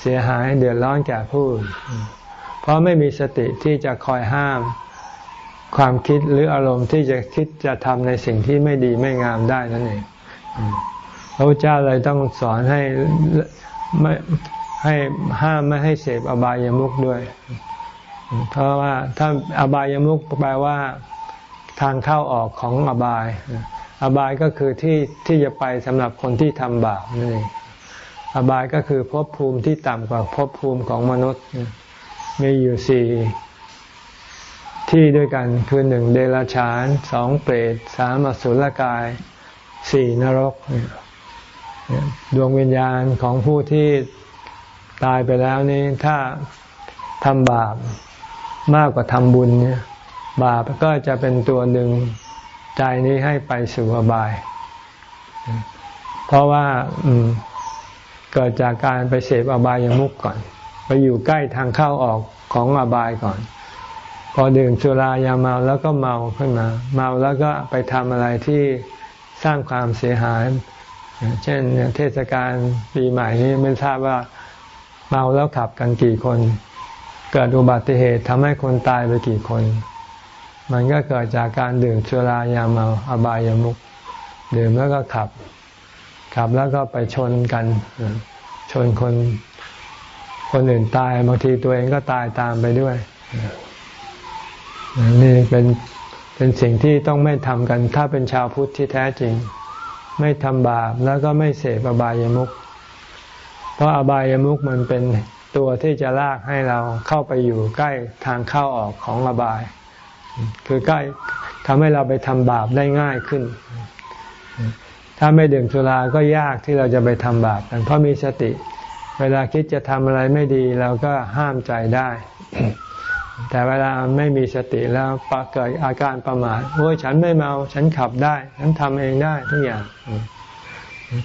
เสียหายเดือดร้อนแก่ผู้เพราะไม่มีสติที่จะคอยห้าม ความคิดหรืออารมณ์ที่จะคิดจะทำในสิ่งที่ไม่ดีไม่งามได้นั่นเองพระพุทธเจ้าเลยต้องสอนให้ไม่ให้ห้ามไม่ให้เสพอบายามุขด้วย เพราะว่าถ้าอบายามุขแปลว่าทางเข้าออกของอบาย อบายก็คือที่ที่จะไปสำหรับคนที่ทำบาปนั่นเองอบายก็คือภพภูมิที่ต่ำกว่าภพภูมิของมนุษย์ มีอยู่สี่ที่ด้วยกันคือหนึ่งเดรัจฉานสองเปรตสามอสุรกายสี่นรก ดวงวิญญาณของผู้ที่ตายไปแล้วนี้ถ้าทำบาปมากกว่าทำบุญเนี่ยบาปก็จะเป็นตัวหนึ่ง ใจนี้ให้ไปสู่อบาย เพราะว่าเกิดจากการไปเสพอบายามุกก่อน ไปอยู่ใกล้ทางเข้าออกของอบายก่อน พอดื่มสุรายาเมาแล้วก็เมาขึ้นมา เมาแล้วก็ไปทำอะไรที่สร้างความเสียหาย เช่นเทศกาลปีใหม่นี้ไม่ทราบว่าเมาแล้วขับกันกี่คน เกิดอุบัติเหตุทำให้คนตายไปกี่คน มันก็เกิดจากการดื่มสุรายาเมาอบายามุกดื่มแล้วก็ขับ ขับแล้วก็ไปชนกัน ชนคนคนอื่นตายบางทีตัวเองก็ตายตามไปด้วย นี่เป็นเป็นสิ่งที่ต้องไม่ทำกัน ถ้าเป็นชาวพุทธที่แท้จริง ไม่ทำบาปแล้วก็ไม่เสพอบายามุขเพราะอบายามุขมันเป็นตัวที่จะลากให้เราเข้าไปอยู่ใกล้ทางเข้าออกของอบาย คือใกล้ทำให้เราไปทำบาปได้ง่ายขึ้น ถ้าไม่ดื่มสุราก็ยากที่เราจะไปทำบาปกันเพราะมีสติ เวลาคิดจะทำอะไรไม่ดีเราก็ห้ามใจได้ แต่เวลาไม่มีสติแล้วปเกิดอาการประมาทโอ้ยฉันไม่เมา ฉันขับได้ ฉันทำเองได้ทุกอย่าง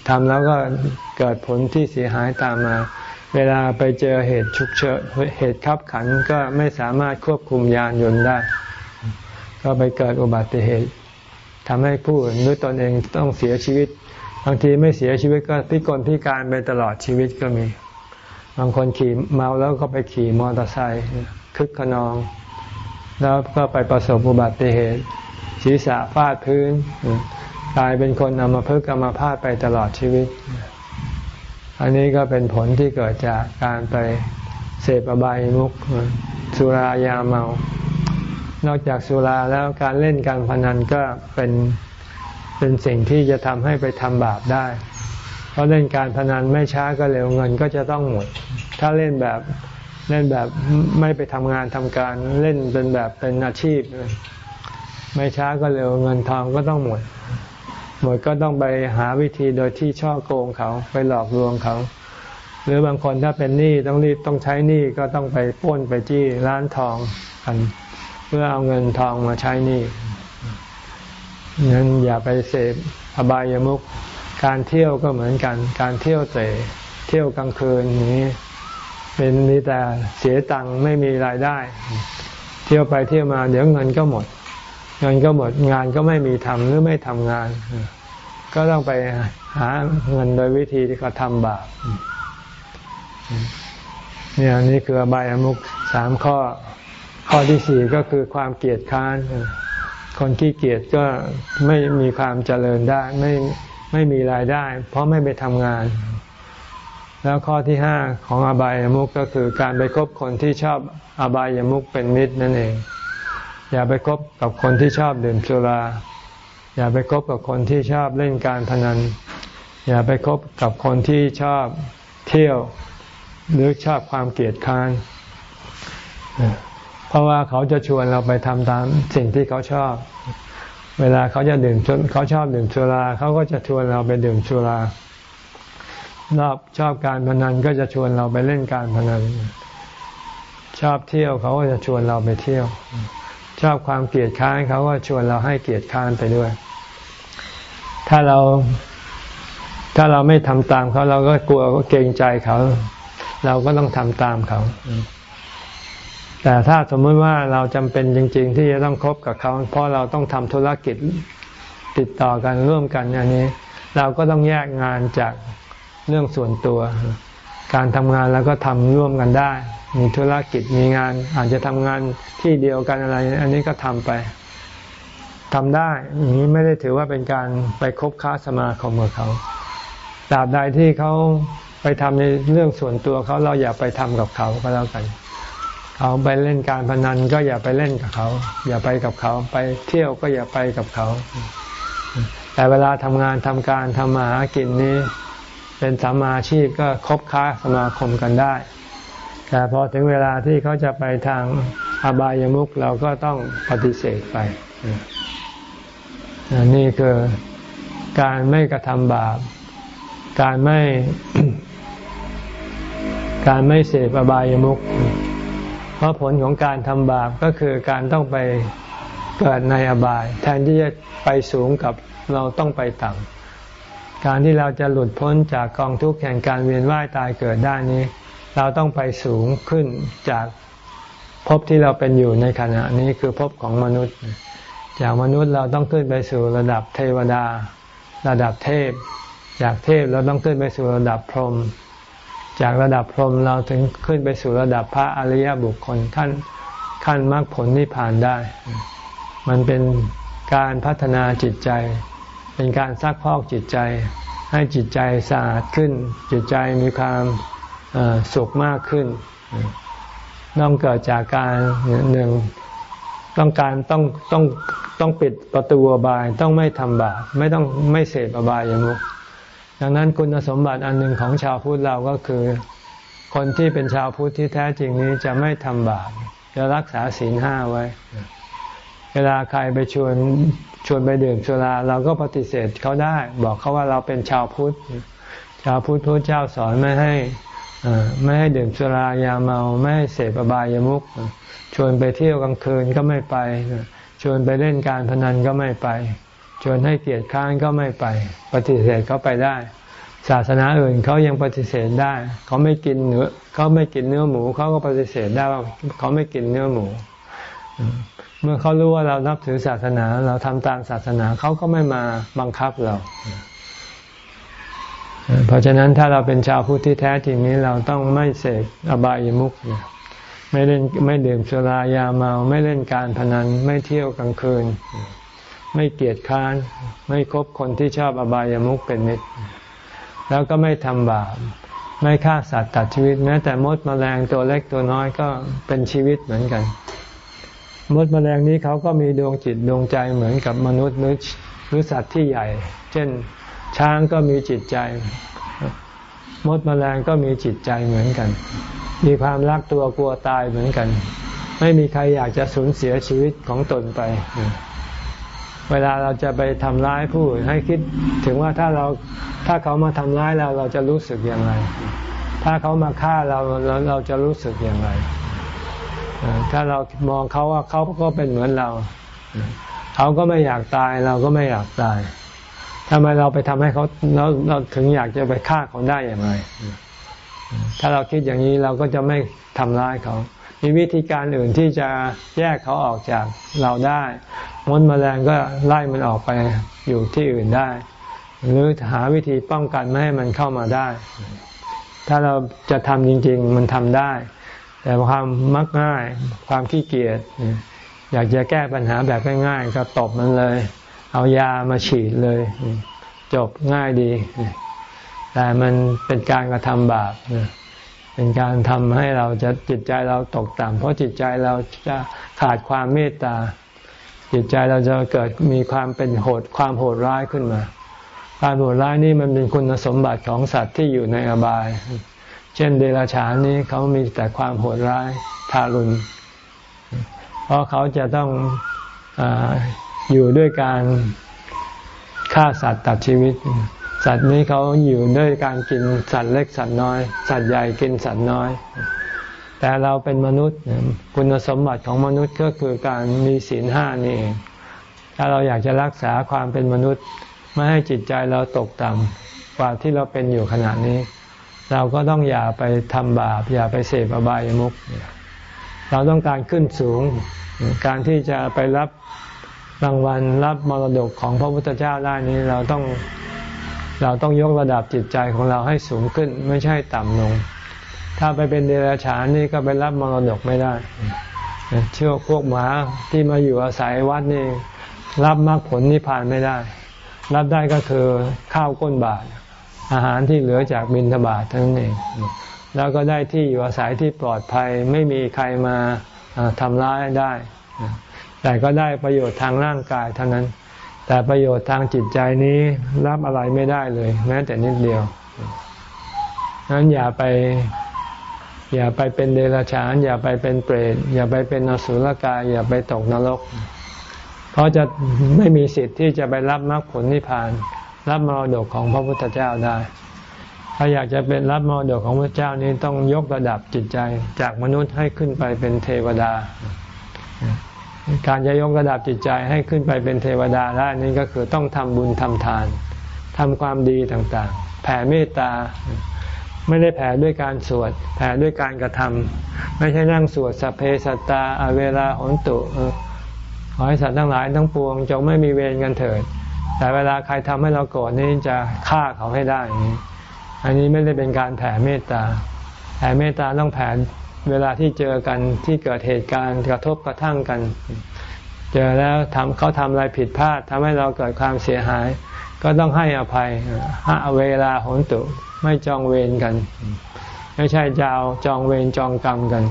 ทำแล้วก็เกิดผลที่เสียหายตามมาเวลาไปเจอเหตุฉุกเฉินเหตุขับขันก็ไม่สามารถควบคุมยานยนต์ได้ ก็ไปเกิดอุบัติเหตุทำให้ผู้อื่นหรือตนเองต้องเสียชีวิต บางทีไม่เสียชีวิตก็พิกลพิการไปตลอดชีวิตก็มี บางคนขี่เมาแล้วก็ไปขี่มอเตอร์ไซค์คึกขนอง แล้วก็ไปประสบอุบัติเหตุ ศีรษะฟาดพื้นกลายเป็นคนเอามาพึกเอามาพาดไปตลอดชีวิต อันนี้ก็เป็นผลที่เกิดจากการไปเสพอบายมุกสุรายาเมา นอกจากสุราแล้วการเล่นการพนันก็เป็นเป็นสิ่งที่จะทำให้ไปทำบาปได้ เพราะเล่นการพนันไม่ช้าก็เร็วเงินก็จะต้องหมด ถ้าเล่นแบบเล่นแบบไม่ไปทำงานทำการเล่นเป็นแบบเป็นอาชีพ ไม่ช้าก็เร็วเงินทองก็ต้องหมด หมดก็ต้องไปหาวิธีโดยที่ช่อโกงเขาไปหลอกลวงเขา หรือบางคนถ้าเป็นหนี้ต้องรีบต้องใช้หนี้ก็ต้องไปป้นไปจี้ร้านทองกัน เพื่อเอาเงินทองมาใช้หนี้งั้นอย่าไปเสพอบายามุขการเที่ยวก็เหมือนกัน การเที่ยวเตะเที่ยวกลางคืนนี้เป็นมีแต่เสียตังค์ไม่มีรายได้ เที่ยวไปเที่ยวมา เดี๋ยวเงินก็หมด เงินก็หมดงานก็ไม่มีทำหรือไม่ทำงาน ก็ต้องไปหาเงินโดยวิธีที่เขาทำบาปเนี่ยนี่คืออบายอมุกสามข้อ ข้อที่สี่ก็คือความเกียดค้าน คนขี้เกียจก็ไม่มีความเจริญได้ไม่ไม่มีรายได้ เพราะไม่ไปทำงาน แล้วข้อที่ห้าของอบายามุกก็คือการไปคบคนที่ชอบอบายามุกเป็นมิตรนั่นเอง อย่าไปคบกับคนที่ชอบดื่มสุรา อย่าไปคบกับคนที่ชอบเล่นการพนัน อย่าไปคบกับคนที่ชอบเที่ยว หรือชอบความเกลียดค้าน เพราะว่าเขาจะชวนเราไปทำตามสิ่งที่เขาชอบ เวลาเขาจะดื่มเขาชอบดื่มสุราเขาก็จะชวนเราไปดื่มสุราชอบชอบการพนันก็จะชวนเราไปเล่นการพนัน ชอบเที่ยวเขาก็จะชวนเราไปเที่ยว ชอบความเกลียดค้านเขาก็ชวนเราให้เกลียดค้านไปด้วย ถ้าเราถ้าเราไม่ทำตามเขาเราก็กลัวก็เกรงใจเขา เราก็ต้องทำตามเขา แต่ถ้าสมมติว่าเราจำเป็นจริง ๆ ที่จะต้องคบกับเขาเพราะเราต้องทำธุรกิจติดต่อกันร่วมกันอันนี้ เราก็ต้องแยกงานจากเรื่องส่วนตัว การทำงานแล้วก็ทำร่วมกันได้ มีธุรกิจมีงานอาจจะทำงานที่เดียวกันอะไร อันนี้ก็ทำไปทำได้อย่างนี้ไม่ได้ถือว่าเป็นการไปคบค้าสมาคมกับเขาตราบใดที่เขาไปทำในเรื่องส่วนตัวเขาเราอย่าไปทำกับเขาก็แล้วกัน เขาไปเล่นการพนันก็อย่าไปเล่นกับเขา อย่าไปกับเขา ไปเที่ยวก็อย่าไปกับเขา แต่เวลาทำงานทำการทำมาหากินนี้ เป็นสัมาชีพก็คบค้าสมาคมกันได้ แต่พอถึงเวลาที่เขาจะไปทางอบายามุขเราก็ต้องปฏิเสธไป นี่คือการไม่กระทำบาป การไม่ การไม่เสพอบายามุข เพราะผลของการทำบาปก็คือการต้องไปเกิดในอบาย แทนที่จะไปสูงกับเราต้องไปต่ำการที่เราจะหลุดพ้นจากกองทุกข์แห่งการเวียนว่ายตายเกิดได้นี้ เราต้องไปสูงขึ้นจากภพที่เราเป็นอยู่ในขณะนี้คือภพของมนุษย์ จากมนุษย์เราต้องขึ้นไปสู่ระดับเทวดา ระดับเทพ จากเทพเราต้องขึ้นไปสู่ระดับพรหม จากระดับพรหมเราถึงขึ้นไปสู่ระดับพระอริยบุคคลขั้นขั้นมรรคผลนิพพานได้ มันเป็นการพัฒนาจิตใจ เป็นการซักพอกจิตใจ ให้จิตใจสะอาดขึ้น จิตใจมีความสุขมากขึ้นต้องเกิดจากการหนึ่งต้องการต้องต้องต้องปิดประตูอบายต้องไม่ทำบาปไม่ต้องไม่เสพอบายอย่างมุก ดังนั้นคุณสมบัติอันหนึ่งของชาวพุทธเราก็คือ คนที่เป็นชาวพุทธที่แท้จริงนี้จะไม่ทำบาปจะรักษาศีลห้าไว้ เวลาใครไปชวนชวนไปดื่มสุราเราก็ปฏิเสธเขาได้ บอกเขาว่าเราเป็นชาวพุทธชาวพุทธพระเจ้าสอนไม่ให้ไม่ให้ดื่มสุรายาเมาไม่ให้เสพอบายามุขชวนไปเที่ยวกลางคืนก็ไม่ไปชวนไปเล่นการพนันก็ไม่ไป ชวนให้เกียรติค้านก็ไม่ไป ปฏิเสธเขาไปได้ ศาสนาอื่นเขายังปฏิเสธได้ เขาไม่กินเนื้อเขาไม่กินเนื้อหมูเขาก็ปฏิเสธได้ว่าเขาไม่กินเนื้อหมู เมื่อเขารู้ว่าเรานับถือศาสนา เราทำตามศาสนาเขาก็ไม่มาบังคับเรา เพราะฉะนั้นถ้าเราเป็นชาวพุทธที่แท้จริงนี้เราต้องไม่เสพอบายมุขไม่เล่นไม่ดื่มสุรายาเมา ไม่เล่นการพนันไม่เที่ยวกลางคืน ไม่เกียจค้าน ไม่คบคนที่ชอบอบายามุขเป็นมิตร แล้วก็ไม่ทำบาปไม่ฆ่าสัตว์ตัดชีวิตแม้แต่มดมแมลงตัวเล็กตัวน้อยก็เป็นชีวิตเหมือนกัน มดมแมลงนี้เขาก็มีดวงจิตดวงใจเหมือนกับมนุษย์หรือสัตว์ที่ใหญ่ เช่นช้างก็มีจิตใจ มดแมลงก็มีจิตใจเหมือนกัน มีความรักตัวกลัวตายเหมือนกัน ไม่มีใครอยากจะสูญเสียชีวิตของตนไป เวลาเราจะไปทำร้ายผู้อื่นให้คิดถึงว่าถ้าเราถ้าเขามาทำร้ายเราเราจะรู้สึกอย่างไร ถ้าเขามาฆ่าเราเราเราจะรู้สึกอย่างไรถ้าเรามองเขาว่าเขาก็เป็นเหมือนเรา เขาก็ไม่อยากตายเราก็ไม่อยากตายทำไมเราไปทำให้เขาเราเราถึงอยากจะไปฆ่าเขาได้อย่างไร ถ้าเราคิดอย่างนี้เราก็จะไม่ทำร้ายเขา มีวิธีการอื่นที่จะแยกเขาออกจากเราได้ มดแมลงก็ไล่มันออกไปอยู่ที่อื่นได้ หรือหาวิธีป้องกันไม่ให้มันเข้ามาได้ ถ้าเราจะทำจริง ๆ มันทำได้ แต่ความมักง่ายความขี้เกียจอยากจะแก้ปัญหาแบบง่ายๆก็ตบมันเลย เอายามาฉีดเลย จบง่ายดี แต่มันเป็นการกระทำบาปเป็นการทำให้เราจะจิตใจเราตกต่ำเพราะจิตใจเราจะขาดความเมตตา จิตใจเราจะเกิดมีความเป็นโหดความโหดร้ายขึ้นมาความโหดร้ายนี่มันเป็นคุณสมบัติของสัตว์ที่อยู่ในอบาย เช่นเดรัจฉานนี้เขามีแต่ความโหดร้ายทารุณ เพราะเขาจะต้องออยู่ด้วยการฆ่าสัตว์ตัดชีวิต สัตว์นี้เขาอยู่ด้วยการกินสัตว์เล็กสัตว์น้อย สัตว์ใหญ่กินสัตว์น้อย แต่เราเป็นมนุษย์คุณสมบัติของมนุษย์ก็คือการมีศีลห้านี่เองถ้าเราอยากจะรักษาความเป็นมนุษย์ ไม่ให้จิตใจเราตกต่ำกว่าที่เราเป็นอยู่ขณะนี้ เราก็ต้องอย่าไปทำบาป อย่าไปเสพอบายมุขเราต้องการขึ้นสูง การที่จะไปรับรางวัลรับมรดกของพระพุทธเจ้าได้นี้เราต้องเราต้องยกระดับจิตใจของเราให้สูงขึ้นไม่ใช่ต่ำลง ถ้าไปเป็นเดรัจฉานนี่ก็ไปรับมรดกไม่ได้เชื่อพวกหมาที่มาอยู่อาศัยวัดนี่รับมรรคผลนิพพานไม่ได้ รับได้ก็คือข้าวก้นบาท อาหารที่เหลือจากบิณฑบาตทั้งนั้นเอง แล้วก็ได้ที่อยู่อาศัยที่ปลอดภัยไม่มีใครมาทำร้ายได้ แต่ก็ได้ประโยชน์ทางร่างกายเท่านั้น แต่ประโยชน์ทางจิตใจนี้รับอะไรไม่ได้เลย แม้แต่นิดเดียวนั้นอย่าไป อย่าไปเป็นเดรัจฉาน อย่าไปเป็นเปรตอย่าไปเป็นนสุลกาย อย่าไปตกนรก เพราะจะไม่มีสิทธิ์ที่จะไปรับมรรคผลนิพพาน รับมรดกของพระพุทธเจ้าได้ ถ้าอยากจะเป็นรับมรดกของพระเจ้านี้ต้องยกระดับจิตใจจากมนุษย์ให้ขึ้นไปเป็นเทวดา การจะยกระดับจิตใจให้ขึ้นไปเป็นเทวดาได้นี่ก็คือต้องทำบุญทำทานทำความดีต่างๆ แผ่เมตตา ไม่ได้แผ่ด้วยการสวด แผ่ด้วยการกระทำไม่ใช่นั่งสวดสัพเพสัตตาอเวลาหนตุขอให้สัตว์ทั้งหลายทั้งปวงจงไม่มีเวรกันเถิด แต่เวลาใครทำให้เราโกรธนี่จะฆ่าเขาให้ได้ อันนี้ไม่ได้เป็นการแผ่เมตตา แผ่เมตตาต้องแผ่เวลาที่เจอกันที่เกิดเหตุการณ์กระทบกระทั่งกัน เจอแล้วทำเขาทำอะไรผิดพลาดทำให้เราเกิดความเสียหาย ก็ต้องให้อภัยหาเวลาหนตุ ไม่จองเวรกัน ไม่ใช่จาจองเวรจองกรรมกัน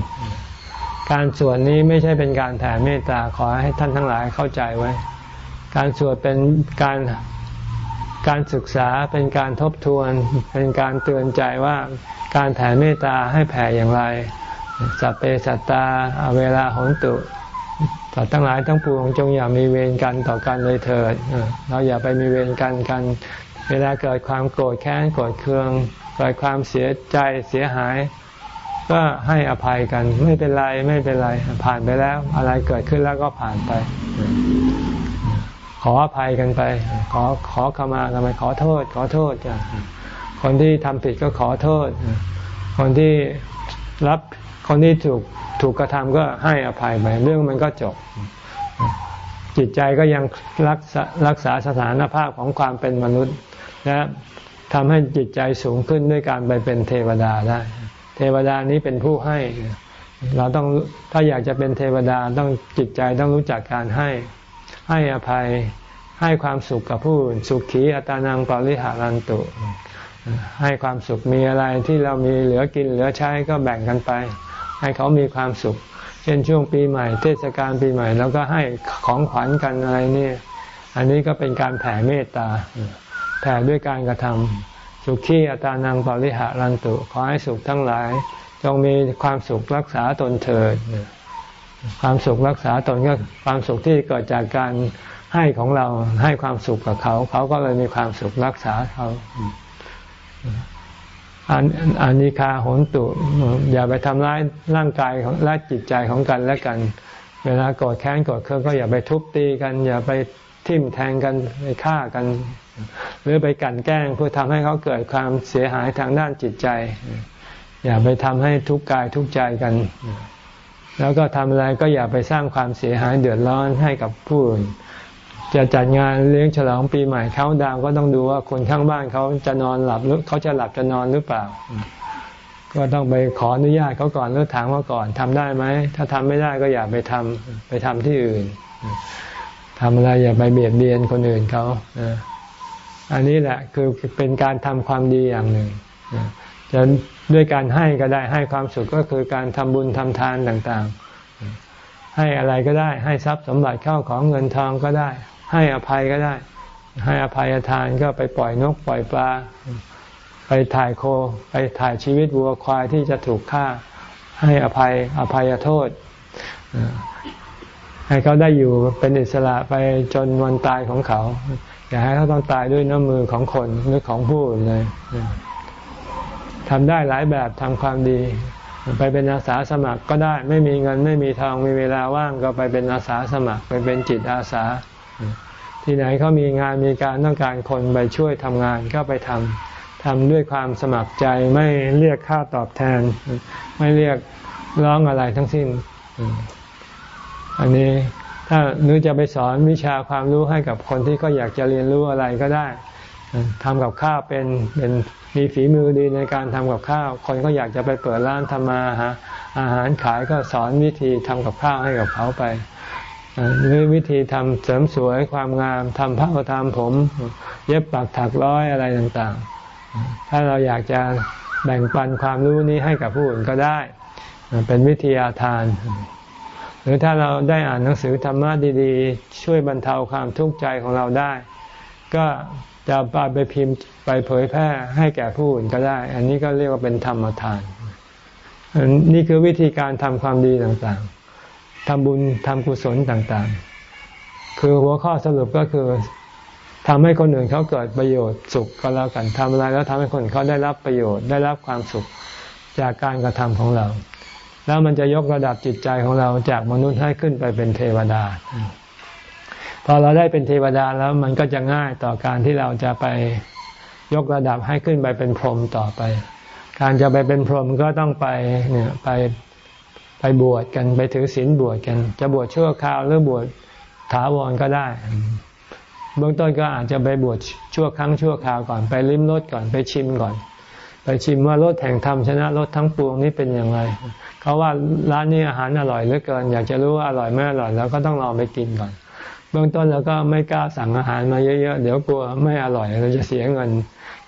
การสวดนี้ไม่ใช่เป็นการแผ่เมตตาขอให้ท่านทั้งหลายเข้าใจไว้ การสวดเป็นการการศึกษาเป็นการทบทวน เป็นการเตือนใจว่าการแผ่เมตตาให้แผ่อย่างไร สัพเพสัตตาเวลาหนตุสัตว์ทั้งหลายทั้งปวงจงอย่ามีเวรกันต่อกันเลยเถิด เราอย่าไปมีเวรกันกัน เวลาเกิดความโกรธแค้นโกรธเคือง เกิดความเสียใจเสียหาย ก็ให้อภัยกัน ไม่เป็นไรไม่เป็นไร ผ่านไปแล้ว อะไรเกิดขึ้นแล้วก็ผ่านไป ขออภัยกันไป ขอขอขมากันไปขอโทษ ขอโทษจ้ะคนที่ทำผิดก็ขอโทษ คนที่รับคนที่ถูกถูกกระทำก็ให้อภัยไปเรื่องมันก็จบ จิตใจก็ยังรักษารักษาสถานภาพของความเป็นมนุษย์ และทำให้จิตใจสูงขึ้นด้วยการไปเป็นเทวดาได้ เทวดานี้เป็นผู้ให้ เราต้องถ้าอยากจะเป็นเทวดาต้องจิตใจต้องรู้จักการให้ ให้อภัย ให้ความสุขกับผู้อื่นสุขขีอัตานังปริหารันตุ ให้ความสุขมีอะไรที่เรามีเหลือกินเหลือใช้ก็แบ่งกันไป ให้เขามีความสุข เช่นช่วงปีใหม่ เทศกาลปีใหม่ แล้วก็ให้ของขวัญกันอะไรนี่ อันนี้ก็เป็นการแผ่เมตตา แผ่ด้วยการกระทำสุขีอัตานังปริหารันตุ ขอให้สุขทั้งหลาย จงมีความสุขรักษาตนเถิด ความสุขรักษาตนก็ความสุขที่เกิดจากการให้ของเราให้ความสุขกับเขา เขาก็เลยมีความสุขรักษาเขาอันอันนี้คาโหนตุ อย่าไปทำร้ายร่างกายของและจิตใจของกันและกัน เวลาโกรธแค้นโกรธเคืองก็อย่าไปทุบตีกัน อย่าไปทิ่มแทงกันไปฆ่ากัน หรือไปกันแกล้งเพื่อทำให้เขาเกิดความเสียหายทางด้านจิตใจ อย่าไปทำให้ทุกกายทุกใจกัน แล้วก็ทำอะไรก็อย่าไปสร้างความเสียหายเดือดร้อนให้กับผู้อื่นจะจัดงานเลี้ยงฉลองปีใหม่เขาดาวก็ต้องดูว่าคนข้างบ้านเขาจะนอนหลับหรือเขาจะหลับจะนอนหรือเปล่า ก็ต้องไปขออนุญาตเขาก่อนหรือถามว่าก่อนทำได้ไหมถ้าทำไม่ได้ก็อย่าไปทำไปทำที่อื่นทำอะไรอย่าไปเบียดเบียนคนอื่นเขา อันนี้แหละคือเป็นการทำความดีอย่างหนึ่งจะด้วยการให้ก็ได้ให้ความสุขก็คือการทำบุญทำทานต่างๆ ให้อะไรก็ได้ให้ทรัพย์สมบัติเข้าของเงินทองก็ได้ ให้อภัยก็ได้ ให้อภัยทานก็ไปปล่อยนกปล่อยปลา ไปถ่ายโค ไปถ่ายชีวิตวัวควายที่จะถูกฆ่า ให้อภัยอภัยโทษ ให้เขาได้อยู่เป็นอิสระไปจนวันตายของเขา อย่าให้เขาต้องตายด้วยน้ำมือของคนหรือของผู้อื่นเลยทำได้หลายแบบทำความดี ไปเป็นอาสาสมัครก็ได้ไม่มีเงินไม่มีทองมีเวลาว่างก็ไปเป็นอาสาสมัคร ไปเป็นจิตอาสา ที่ไหนเขามีงานมีการต้องการคนไปช่วยทำงานก็ไปทำทำด้วยความสมัครใจไม่เรียกค่าตอบแทน ไม่เรียกร้องอะไรทั้งสิ้น อันนี้ ถ้าหนึกจะไปสอนวิชาความรู้ให้กับคนที่ก็อยากจะเรียนรู้อะไรก็ได้ทำกับข้าวเป็นเป็นมีฝีมือดีในการทำกับข้าว คนก็อยากจะไปเปิดร้านทำมาหาอาหารขายก็สอนวิธีทำกับข้าวให้กับเขาไปหรือวิธีทำเสริมสวยความงามทำผ้าทำผม เย็บปักถักร้อยอะไรต่างๆ ถ้าเราอยากจะแบ่งปันความรู้นี้ให้กับผู้อื่นก็ได้ เป็นวิทยาทาน รือถ้าเราได้อ่านหนังสือธรรมะดีๆ ช่วยบรรเทาความทุกข์ใจของเราได้ ก็จะไปไปพิมพ์ไปเผยแพร่ให้แก่ผู้อื่นก็ได้ อันนี้ก็เรียกว่าเป็นธรรมทาน นี่คือวิธีการทำความดีต่างๆทำบุญทำกุศลต่างๆ คือหัวข้อสรุปก็คือททำให้คนอื่นเขาเกิดประโยชน์สุขก็แล้วกันทำอะไรแล้วทำให้คนเขาได้รับประโยชน์ได้รับความสุขจากการกระทำของเรา แล้วมันจะยกระดับจิตใจของเราจากมนุษย์ให้ขึ้นไปเป็นเทวดา พอเราได้เป็นเทวดาแล้วมันก็จะง่ายต่อการที่เราจะไปยกระดับให้ขึ้นไปเป็นพรหมต่อไป การจะไปเป็นพรหมก็ต้องไปเนี่ยไปไปบวชกันไปถือศีลบวชกัน จะบวชชั่วคราวหรือบวชถาวรก็ได้ เบื้องต้นก็อาจจะไปบวชชั่วครั้งชั่วคราวก่อนไปลิ้มรสก่อนไปชิมก่อน ไปชิมว่ารสแห่งธรรมชนะรสทั้งปวงนี้เป็นอย่างไร เขาว่าร้านนี้อาหารอร่อยเหลือเกิน อยากจะรู้ว่าอร่อยไม่อร่อยแล้วก็ต้องลองไปกินก่อน เบื้องต้นแล้วก็ไม่กล้าสั่งอาหารมาเยอะๆ เดี๋ยวกลัวไม่อร่อยเราจะเสียเงิน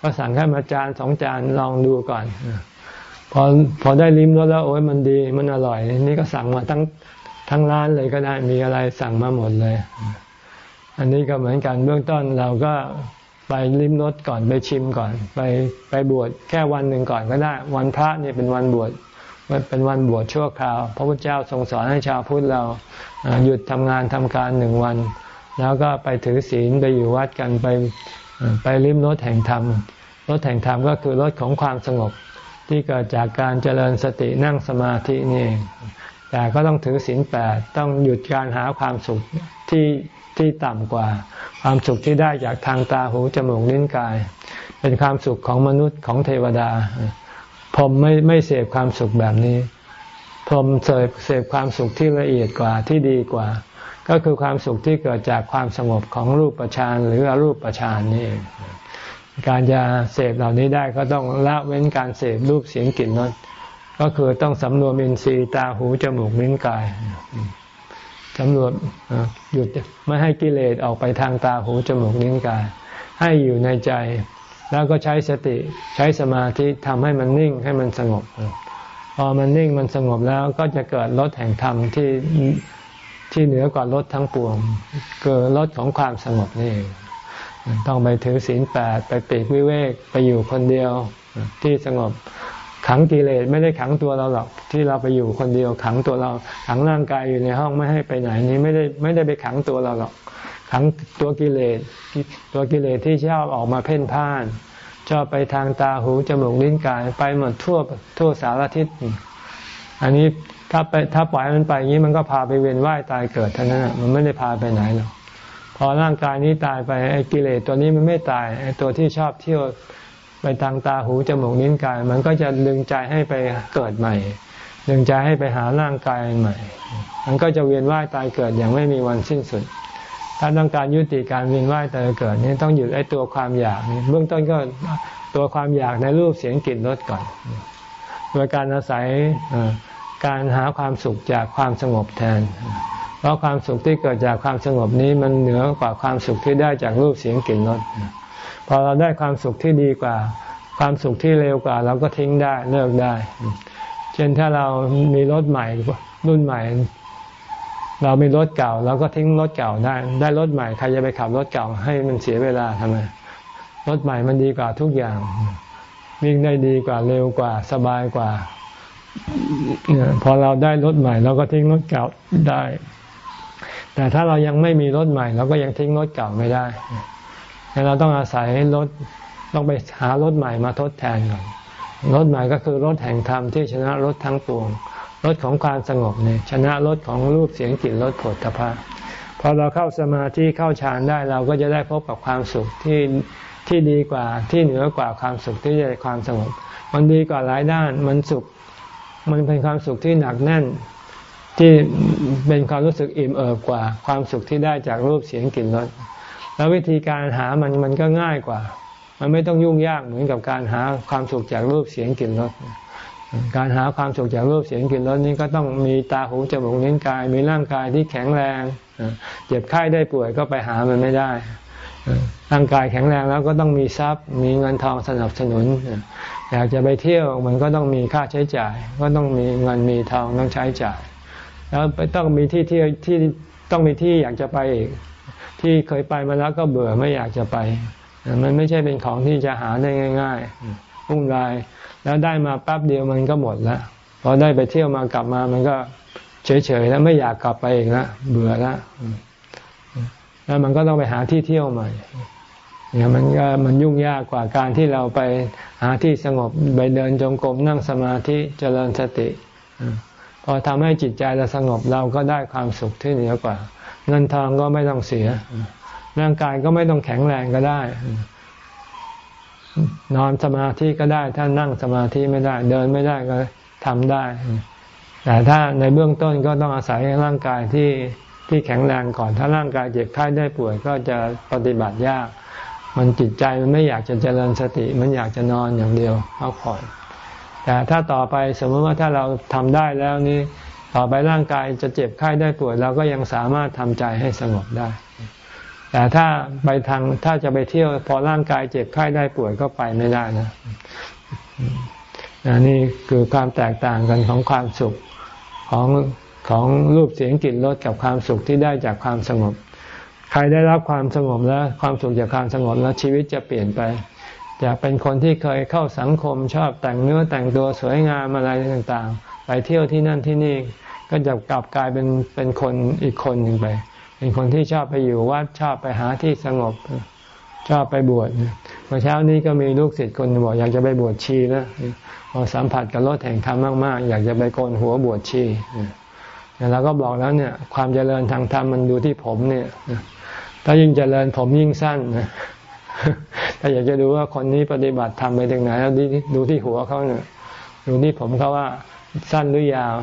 ก็สั่งแค่มาจานสองจานลองดูก่อนพอพอได้ลิ้มรสแล้วโอ้ยมันดีมันอร่อย นี่ก็สั่งมาทั้งทั้งร้านเลยก็ได้มีอะไรสั่งมาหมดเลย อันนี้ก็เหมือนกันเบื้องต้นเราก็ไปลิ้มรสก่อนไปชิมก่อน ไปไปบวชแค่วันหนึ่งก่อนก็ได้ วันพระนี่เป็นวันบวช เป็นวันบวชชั่วคราว พระพุทธเจ้าทรงสอนให้ชาวพุทธเราหยุดทำงานทำการหนึ่งวัน แล้วก็ไปถือศีลไปอยู่วัดกันไปไปลิ้มรสแห่งธรรมรสแห่งธรรมก็คือรสของความสงบที่เกิดจากการเจริญสตินั่งสมาธินี่แต่ก็ต้องถือศีลแปดต้องหยุดการหาความสุขที่ที่ต่ำกว่า ความสุขที่ได้จากทางตาหูจมูกลิ้นกาย เป็นความสุขของมนุษย์ของเทวดา พรหมไม่ไม่เสพความสุขแบบนี้ พรหมเสพเสพความสุขที่ละเอียดกว่าที่ดีกว่า ก็คือความสุขที่เกิดจากความสงบของรูปฌานหรืออรูปฌานนี่การจะเสพเหล่านี้ได้ก็ต้องละเว้นการเสพรูปเสียงกลิ่นรสก็คือต้องสำรวมอินทรีย์ตาหูจมูกลิ้นกายสำรวมหยุดไม่ให้กิเลสออกไปทางตาหูจมูกลิ้นกาย ให้อยู่ในใจ แล้วก็ใช้สติใช้สมาธิทำให้มันนิ่งให้มันสงบ พอมันนิ่งมันสงบแล้วก็จะเกิดรสแห่งธรรมที่ที่เหนือกว่ารสทั้งปวงเกิดรสของความสงบนี่เองต้องไปถือศีลแปดไปปีกวิเวกไปอยู่คนเดียวที่สงบขังกิเลสไม่ได้ขังตัวเราหรอกที่เราไปอยู่คนเดียวขังตัวเราขังร่างกายอยู่ในห้องไม่ให้ไปไหนนี้ไม่ได้ไม่ได้ไปขังตัวเราหรอก ขังตัวกิเลสตัวกิเลสที่ชอบออกมาเพ่นพ่าน ชอบไปทางตาหูจมูกลิ้นกายไปหมดทั่วทั่วสารทิศอันนี้ถ้าไปถ้าปล่อยมันไปอย่างนี้มันก็พาไปเวียนว่ายตายเกิดเท่านั้นมันไม่ได้พาไปไหนหรอกพอร่างกายนี้ตายไปไอ้กิเลสตัวนี้มันไม่ตายไอ้ตัวที่ชอบเที่ยวไปทางตาหูจมูกนิ้นกาย มันก็จะดึงใจให้ไปเกิดใหม่ ดึงใจให้ไปหาร่างกายใหม่ มันก็จะเวียนว่ายตายเกิดอย่างไม่มีวันสิ้นสุด ถ้าต้องการยุติการเวียนว่ายตายเกิดนี่ต้องหยุดไอ้ตัวความอยากนี่เบื้องต้นก็ตัวความอยากในรูปเสียงกลิ่นรสก่อน โดยการอาศัยการหาความสุขจากความสงบแทน เพราะความสุขที่เกิดจากความสงบนี้มันเหนือกว่าความสุขที่ได้จากรูปเสียงกลิ่นรสพอเราได้ความสุขที่ดีกว่า ความสุขที่เร็วกว่า เราก็ทิ้งได้เลิกได้ เช่นถ้าเรามีรถใหม่รุ่นใหม่ เรามีรถเก่าเราก็ทิ้งรถเก่าได้ ได้รถใหม่ใครจะไปขับรถเก่าให้มันเสียเวลาทำไมรถใหม่มันดีกว่าทุกอย่าง วิ่งได้ดีกว่าเร็วกว่าสบายกว่าพอเราได้รถใหม่เราก็ทิ้งรถเก่าได้ แต่ถ้าเรายังไม่มีรถใหม่ เราก็ยังทิ้งรถเก่าไม่ได้เราต้องอาศัยรถต้องไปหารถใหม่มาทดแทนก่อนรถใหม่ก็คือรถแห่งธรรมที่ชนะรถทั้งปวง รถของความสงบเนี่ยชนะรถของรูปเสียงกลิ่นรสผลตภะพอเราเข้าสมาธิเข้าฌานได้เราก็จะได้พบกับความสุขที่ที่ดีกว่าที่เหนือกว่าความสุขที่ได้ความสงบ มันดีกว่าหลายด้านมันสุข มันเป็นความสุขที่หนักแน่น ที่เป็นความรู้สึกอิ่มเอิบกว่า ความสุขที่ได้จากรูปเสียงกลิ่นรสแล้ววิธีการหามันมันก็ง่ายกว่า มันไม่ต้องยุ่งยากเหมือนกับการหาความสุขจากรูปเสียงกลิ่นรส การหาความสุขจากรูปเสียงกลิ่นรสนี้ก็ต้องมีตาหูจมูกลิ้นกาย มีร่างกายที่แข็งแรงเจ็บไข้ได้ป่วยก็ไปหามันไม่ได้ร่างกายแข็งแรงแล้วก็ต้องมีทรัพย์ มีเงินทองสนับสนุนอยากจะไปเที่ยวมันก็ต้องมีค่าใช้จ่าย ก็ต้องมีเงินมีทองต้องใช้จ่าย แล้วต้องมีที่เที่ยวที่ต้องมีที่อยากจะไปอีกที่เคยไปมาแล้วก็เบื่อไม่อยากจะไป มันไม่ใช่เป็นของที่จะหาได้ง่ายๆ วุ่นวาย แล้วได้มาแป๊บเดียวมันก็หมดแล้วพอได้ไปเที่ยวมากลับมามันก็เฉยๆแล้วไม่อยากกลับไปอีกแล้วเบื่อแล้วแล้วมันก็ต้องไปหาที่เที่ยวใหม่เนี่ยมันก็มันยุ่งยากกว่าการที่เราไปหาที่สงบไปเดินจงกรมนั่งสมาธิเจริญสติพอทำให้จิตใจเราสงบเราก็ได้ความสุขที่เหนือกว่า เงินทองก็ไม่ต้องเสีย ร่างกายก็ไม่ต้องแข็งแรงก็ได้ นอนสมาธิก็ได้ถ้านั่งสมาธิไม่ได้ เดินไม่ได้ก็ทำได้ แต่ถ้าในเบื้องต้นก็ต้องอาศัยร่างกายที่ที่แข็งแรงก่อน ถ้าร่างกายเจ็บไข้ได้ป่วยก็จะปฏิบัติยาก มันจิตใจมันไม่อยากจะเจริญสติ มันอยากจะนอนอย่างเดียวพักผ่อนแต่ถ้าต่อไปสมมติว่าถ้าเราทำได้แล้วนี่ต่อไปร่างกายจะเจ็บไข้ได้ป่วยเราก็ยังสามารถทำใจให้สงบได้ แต่ถ้าไปทางถ้าจะไปเที่ยวพอร่างกายเจ็บไข้ได้ป่วยก็ไปไม่ได้นะนี่คือความแตกต่างกันของความสุขของของรูปเสียงกลิ่นรสกับความสุขที่ได้จากความสงบ ใครได้รับความสงบแล้ว ความสุขจากความสงบแล้วชีวิตจะเปลี่ยนไปจากเป็นคนที่เคยเข้าสังคมชอบแต่งเนื้อแต่งตัวสวยงามอะไรต่างๆ ไปเที่ยวที่นั่นที่นี่ก็จะกลับกลายเป็นเป็นคนอีกคนหนึ่งไป เป็นคนที่ชอบไปอยู่วัดชอบไปหาที่สงบ ชอบไปบวชเมื่อเช้านี้ก็มีลูกศิษย์คนบอกอยากจะไปบวชชีแล้วพอสัมผัสกับรถแห่งธรรมมากๆ อยากจะไปโกนหัวบวชชีเราก็บอกแล้วเนี่ย ความเจริญทางธรรมมันดูที่ผมเนี่ยถ้ายิ่งเจริญผมยิ่งสั้นถ้าอยากจะดูว่าคนนี้ปฏิบัติทำไปถึงไหนแล้วดูที่หัวเขาเนี่ยดูที่ผมเขาว่าสั้นหรือยาว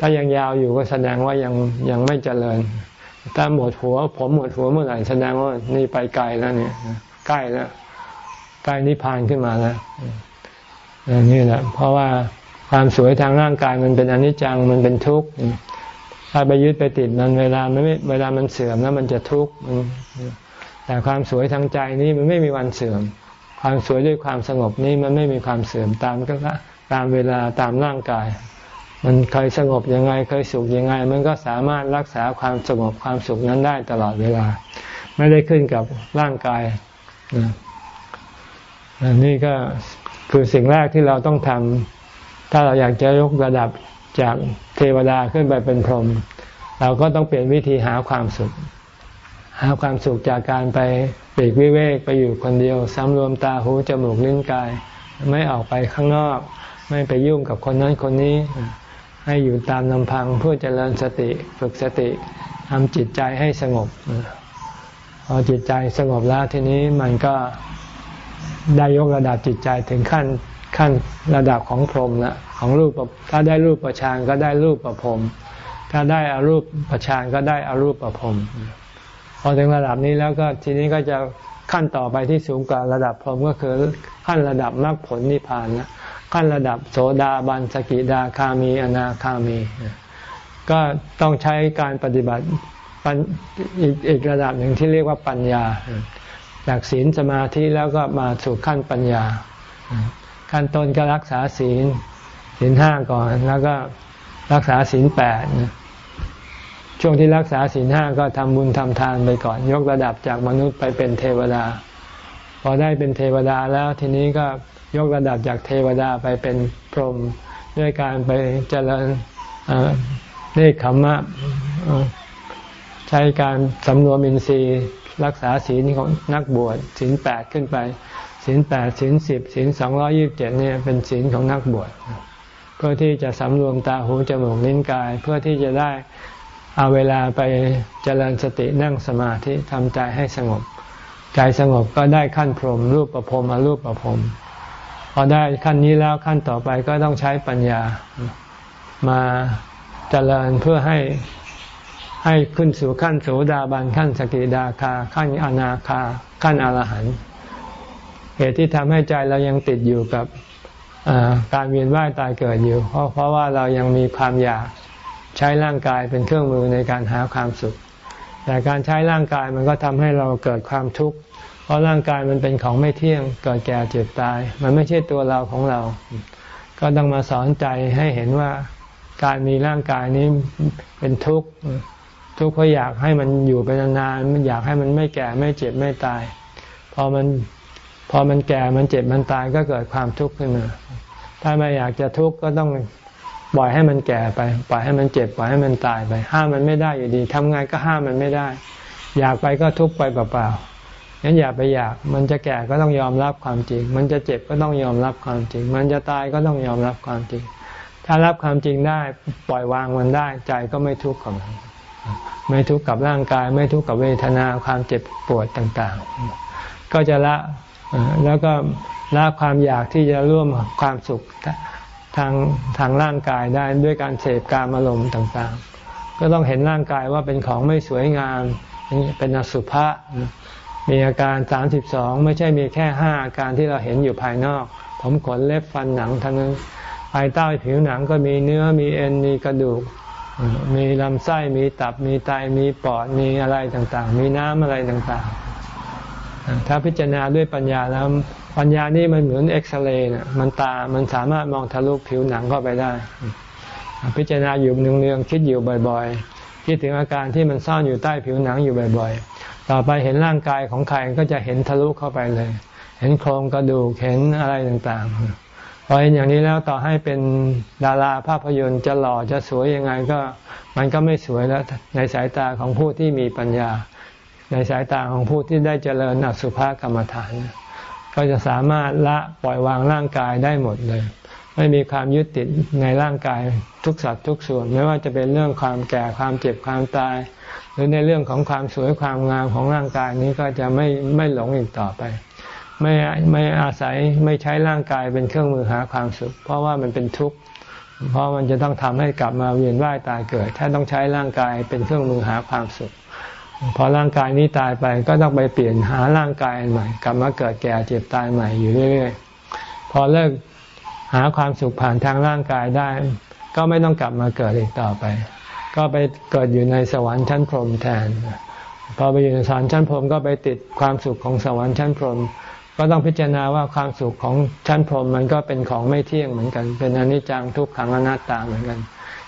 ถ้ายังยาวอยู่ก็แสดงว่ายังยังไม่เจริญ ถ้าหมดหัว ผมหมดหัวเมื่อไหร่แสดงว่านี่ไปไกลแล้วเนี่ยใกล้แล้วใกล้นิพพานขึ้นมาแล้วนี่แหละ เพราะว่าความสวยทางร่างกายมันเป็นอนิจจังมันเป็นทุกข์ถ้าไปยึดไปติดมันเวลาไม่เวลามันเสื่อมแล้วมันจะทุกข์แต่ความสวยทางใจนี้มันไม่มีวันเสื่อม ความสวยด้วยความสงบนี้มันไม่มีความเสื่อมตามก็ตามเวลาตามร่างกาย มันเคยสงบยังไงเคยสุขยังไง มันก็สามารถรักษาความสงบความสุขนั้นได้ตลอดเวลา ไม่ได้ขึ้นกับร่างกายนี่ก็คือสิ่งแรกที่เราต้องทำถ้าเราอยากจะยกระดับจากเทวดาขึ้นไปเป็นพรหมเราก็ต้องเปลี่ยนวิธีหาความสุข หาความสุขจากการไปปีกวิเวกไปอยู่คนเดียวสำรวมตาหูจมูกลิ้นกาย ไม่ออกไปข้างนอก ไม่ไปยุ่งกับคนนั้นคนนี้ ให้อยู่ตามลำพังเพื่อเจริญสติฝึกสติทำจิตใจให้สงบพอจิตใจสงบแล้วทีนี้มันก็ได้ยกระดับจิตใจถึงขั้นขั้นระดับของพรหมละของรูปถ้าได้รูปประชานก็ได้รูปประพรมถ้าได้อารูปประชานก็ได้อารูปประพรมพอถึงระดับนี้แล้วก็ทีนี้ก็จะ ขั้นต่อไปที่สูงกว่าระดับพรหมก็คือขั้นระดับมรรคผลนิพพานนะขั้นระดับโสดาบันสกิดาคามีอนาคามี ก็ต้องใช้การปฏิบัติอีกอีกระดับหนึ่งที่เรียกว่าปัญญา จากศีลสมาธิแล้วก็มาสู่ขั้นปัญญา ขั้นต้นก็รักษาศีลศีลห้าก่อน แล้วก็รักษาศีลแปด ช่วงที่รักษาศีลห้าก็ทำบุญทำทานไปก่อน ยกระดับจากมนุษย์ไปเป็นเทวดา พอได้เป็นเทวดาแล้วทีนี้ก็ยกระดับจากเทวดาไปเป็นพรหมด้วยการไปเจริญเนคขมมะใช้การสำรวมอินทรีย์รักษาศีลของนักบวชศีลแปดขึ้นไปศีลแปดศีลสิบศีลสองร้อยิบเจ็ดเนี่ยเป็นศีลของนักบวชเพื่อที่จะสำรวมตาหูจมูกลิ้นกาย เพื่อที่จะได้ เอาเวลาไปเจริญสตินั่งสมาธิทำใจให้สงบ ใจสงบก็ได้ขั้นพรหมรูปประพรมอรูปประพรมพอได้ขั้นนี้แล้วขั้นต่อไปก็ต้องใช้ปัญญามาเจริญเพื่อให้ให้ขึ้นสู่ขั้นโสดาบันขั้นสกิดาคา ขั้นอนาคา ขั้นอรหันต์เหตุที่ทำให้ใจเรายังติดอยู่กับการเวียนว่ายตายเกิดอยู่ เพราะเพราะว่าเรายังมีความอยาก ใช้ร่างกายเป็นเครื่องมือในการหาความสุข แต่การใช้ร่างกายมันก็ทำให้เราเกิดความทุกข์ เพราะร่างกายมันเป็นของไม่เที่ยง เกิดแก่เจ็บตาย มันไม่ใช่ตัวเราของเรา ก็ต้องมาสอนใจให้เห็นว่าการมีร่างกายนี้เป็นทุกข์ ทุกข์เพราะอยากให้มันอยู่ไปนานๆ มันอยากให้มันไม่แก่ไม่เจ็บไม่ตาย พอมันพอมันแก่มันเจ็บมันตายก็เกิดความทุกข์ขึ้นมา ถ้าไม่อยากจะทุกข์ก็ต้อง ปล่อยให้มันแก่ไป ปล่อยให้มันเจ็บ ปล่อยให้มันตายไป ห้ามมันไม่ได้อยู่ดีทำงานก็ห้ามมันไม่ได้ อยากไปก็ทุกไปเปล่าๆงั้นอย่าไปอยาก มันจะแก่ก็ต้องยอมรับความจริง มันจะเจ็บก็ต้องยอมรับความจริง มันจะตายก็ต้องยอมรับความจริง ถ้ารับความจริงได้ ปล่อยวางมันได้ ใจก็ไม่ทุกข์กับมัน ไม่ทุกข์กับร่างกาย ไม่ทุกข์กับเวทนา ความเจ็บปวดต่างๆ ก็จะละ แล้วก็ละความอยากที่จะร่วมความสุข ทางทางร่างกายได้ด้วยการเสพการอารมณ์ต่างๆ ก็ต้องเห็นร่างกายว่าเป็นของไม่สวยงาม เป็นอสุภะมีอาการสามสิบสองไม่ใช่มีแค่ห้าอาการที่เราเห็นอยู่ภายนอก ผมขนเล็บฟันหนังทั้งนั้นภายใต้ผิวหนังก็มีเนื้อมีเอ็นมีกระดูก มีลำไส้มีตับมีไตมีปอดมีอะไรต่างๆ มีน้ำอะไรต่างๆ ถ้าพิจารณาด้วยปัญญาแล้วปัญญานี่มันเหมือนเอ็กซเรย์เนี่ยมันตา มันสามารถมองทะลุผิวหนังเข้าไปได้ พิจารณาอยู่เนืองๆคิดอยู่บ่อยๆ คิดถึงอาการที่มันซ่อนอยู่ใต้ผิวหนังอยู่บ่อยๆ ต่อไปเห็นร่างกายของใครก็จะเห็นทะลุเข้าไปเลย เห็นโครงกระดูกเห็นอะไรต่างๆ พอเห็นอย่างนี้แล้วต่อให้เป็นดาราภาพยนตร์จะหล่อจะสวยยังไงก็ มันก็ไม่สวยแล้วในสายตาของผู้ที่มีปัญญา ในสายตาของผู้ที่ได้เจริญอสุภกรรมฐาน ก็จะสามารถละปล่อยวางร่างกายได้หมดเลย ไม่มีความยึดติดในร่างกายทุกสัดทุกส่วน ไม่ว่าจะเป็นเรื่องความแก่ความเจ็บความตาย หรือในเรื่องของความสวยความงามของร่างกายนี้ก็จะไม่ไม่หลงอีกต่อไป ไม่ไม่อาศัยไม่ใช้ร่างกายเป็นเครื่องมือหาความสุข เพราะว่ามันเป็นทุกข์เพราะมันจะต้องทำให้กลับมาเวียนว่ายตายเกิด ถ้าต้องใช้ร่างกายเป็นเครื่องมือหาความสุข พอร่างกายนี้ตายไปก็ต้องไปเปลี่ยนหาร่างกายใหม่ กลับมาเกิดแก่เจ็บตายใหม่อยู่เรื่อยๆ พอเลิกหาความสุขผ่านทางร่างกายได้ ก็ไม่ต้องกลับมาเกิดอีกต่อไป ก็ไปเกิดอยู่ในสวรรค์ชั้นพรหมแทน พอไปอยู่ในสวรรค์ชั้นพรหมก็ไปติดความสุขของสวรรค์ชั้นพรหมก็ต้องพิจารณาว่าความสุขของชั้นพรหมมันก็เป็นของไม่เที่ยงเหมือนกัน เป็นอนิจจังทุกขังอนัตตาเหมือนกัน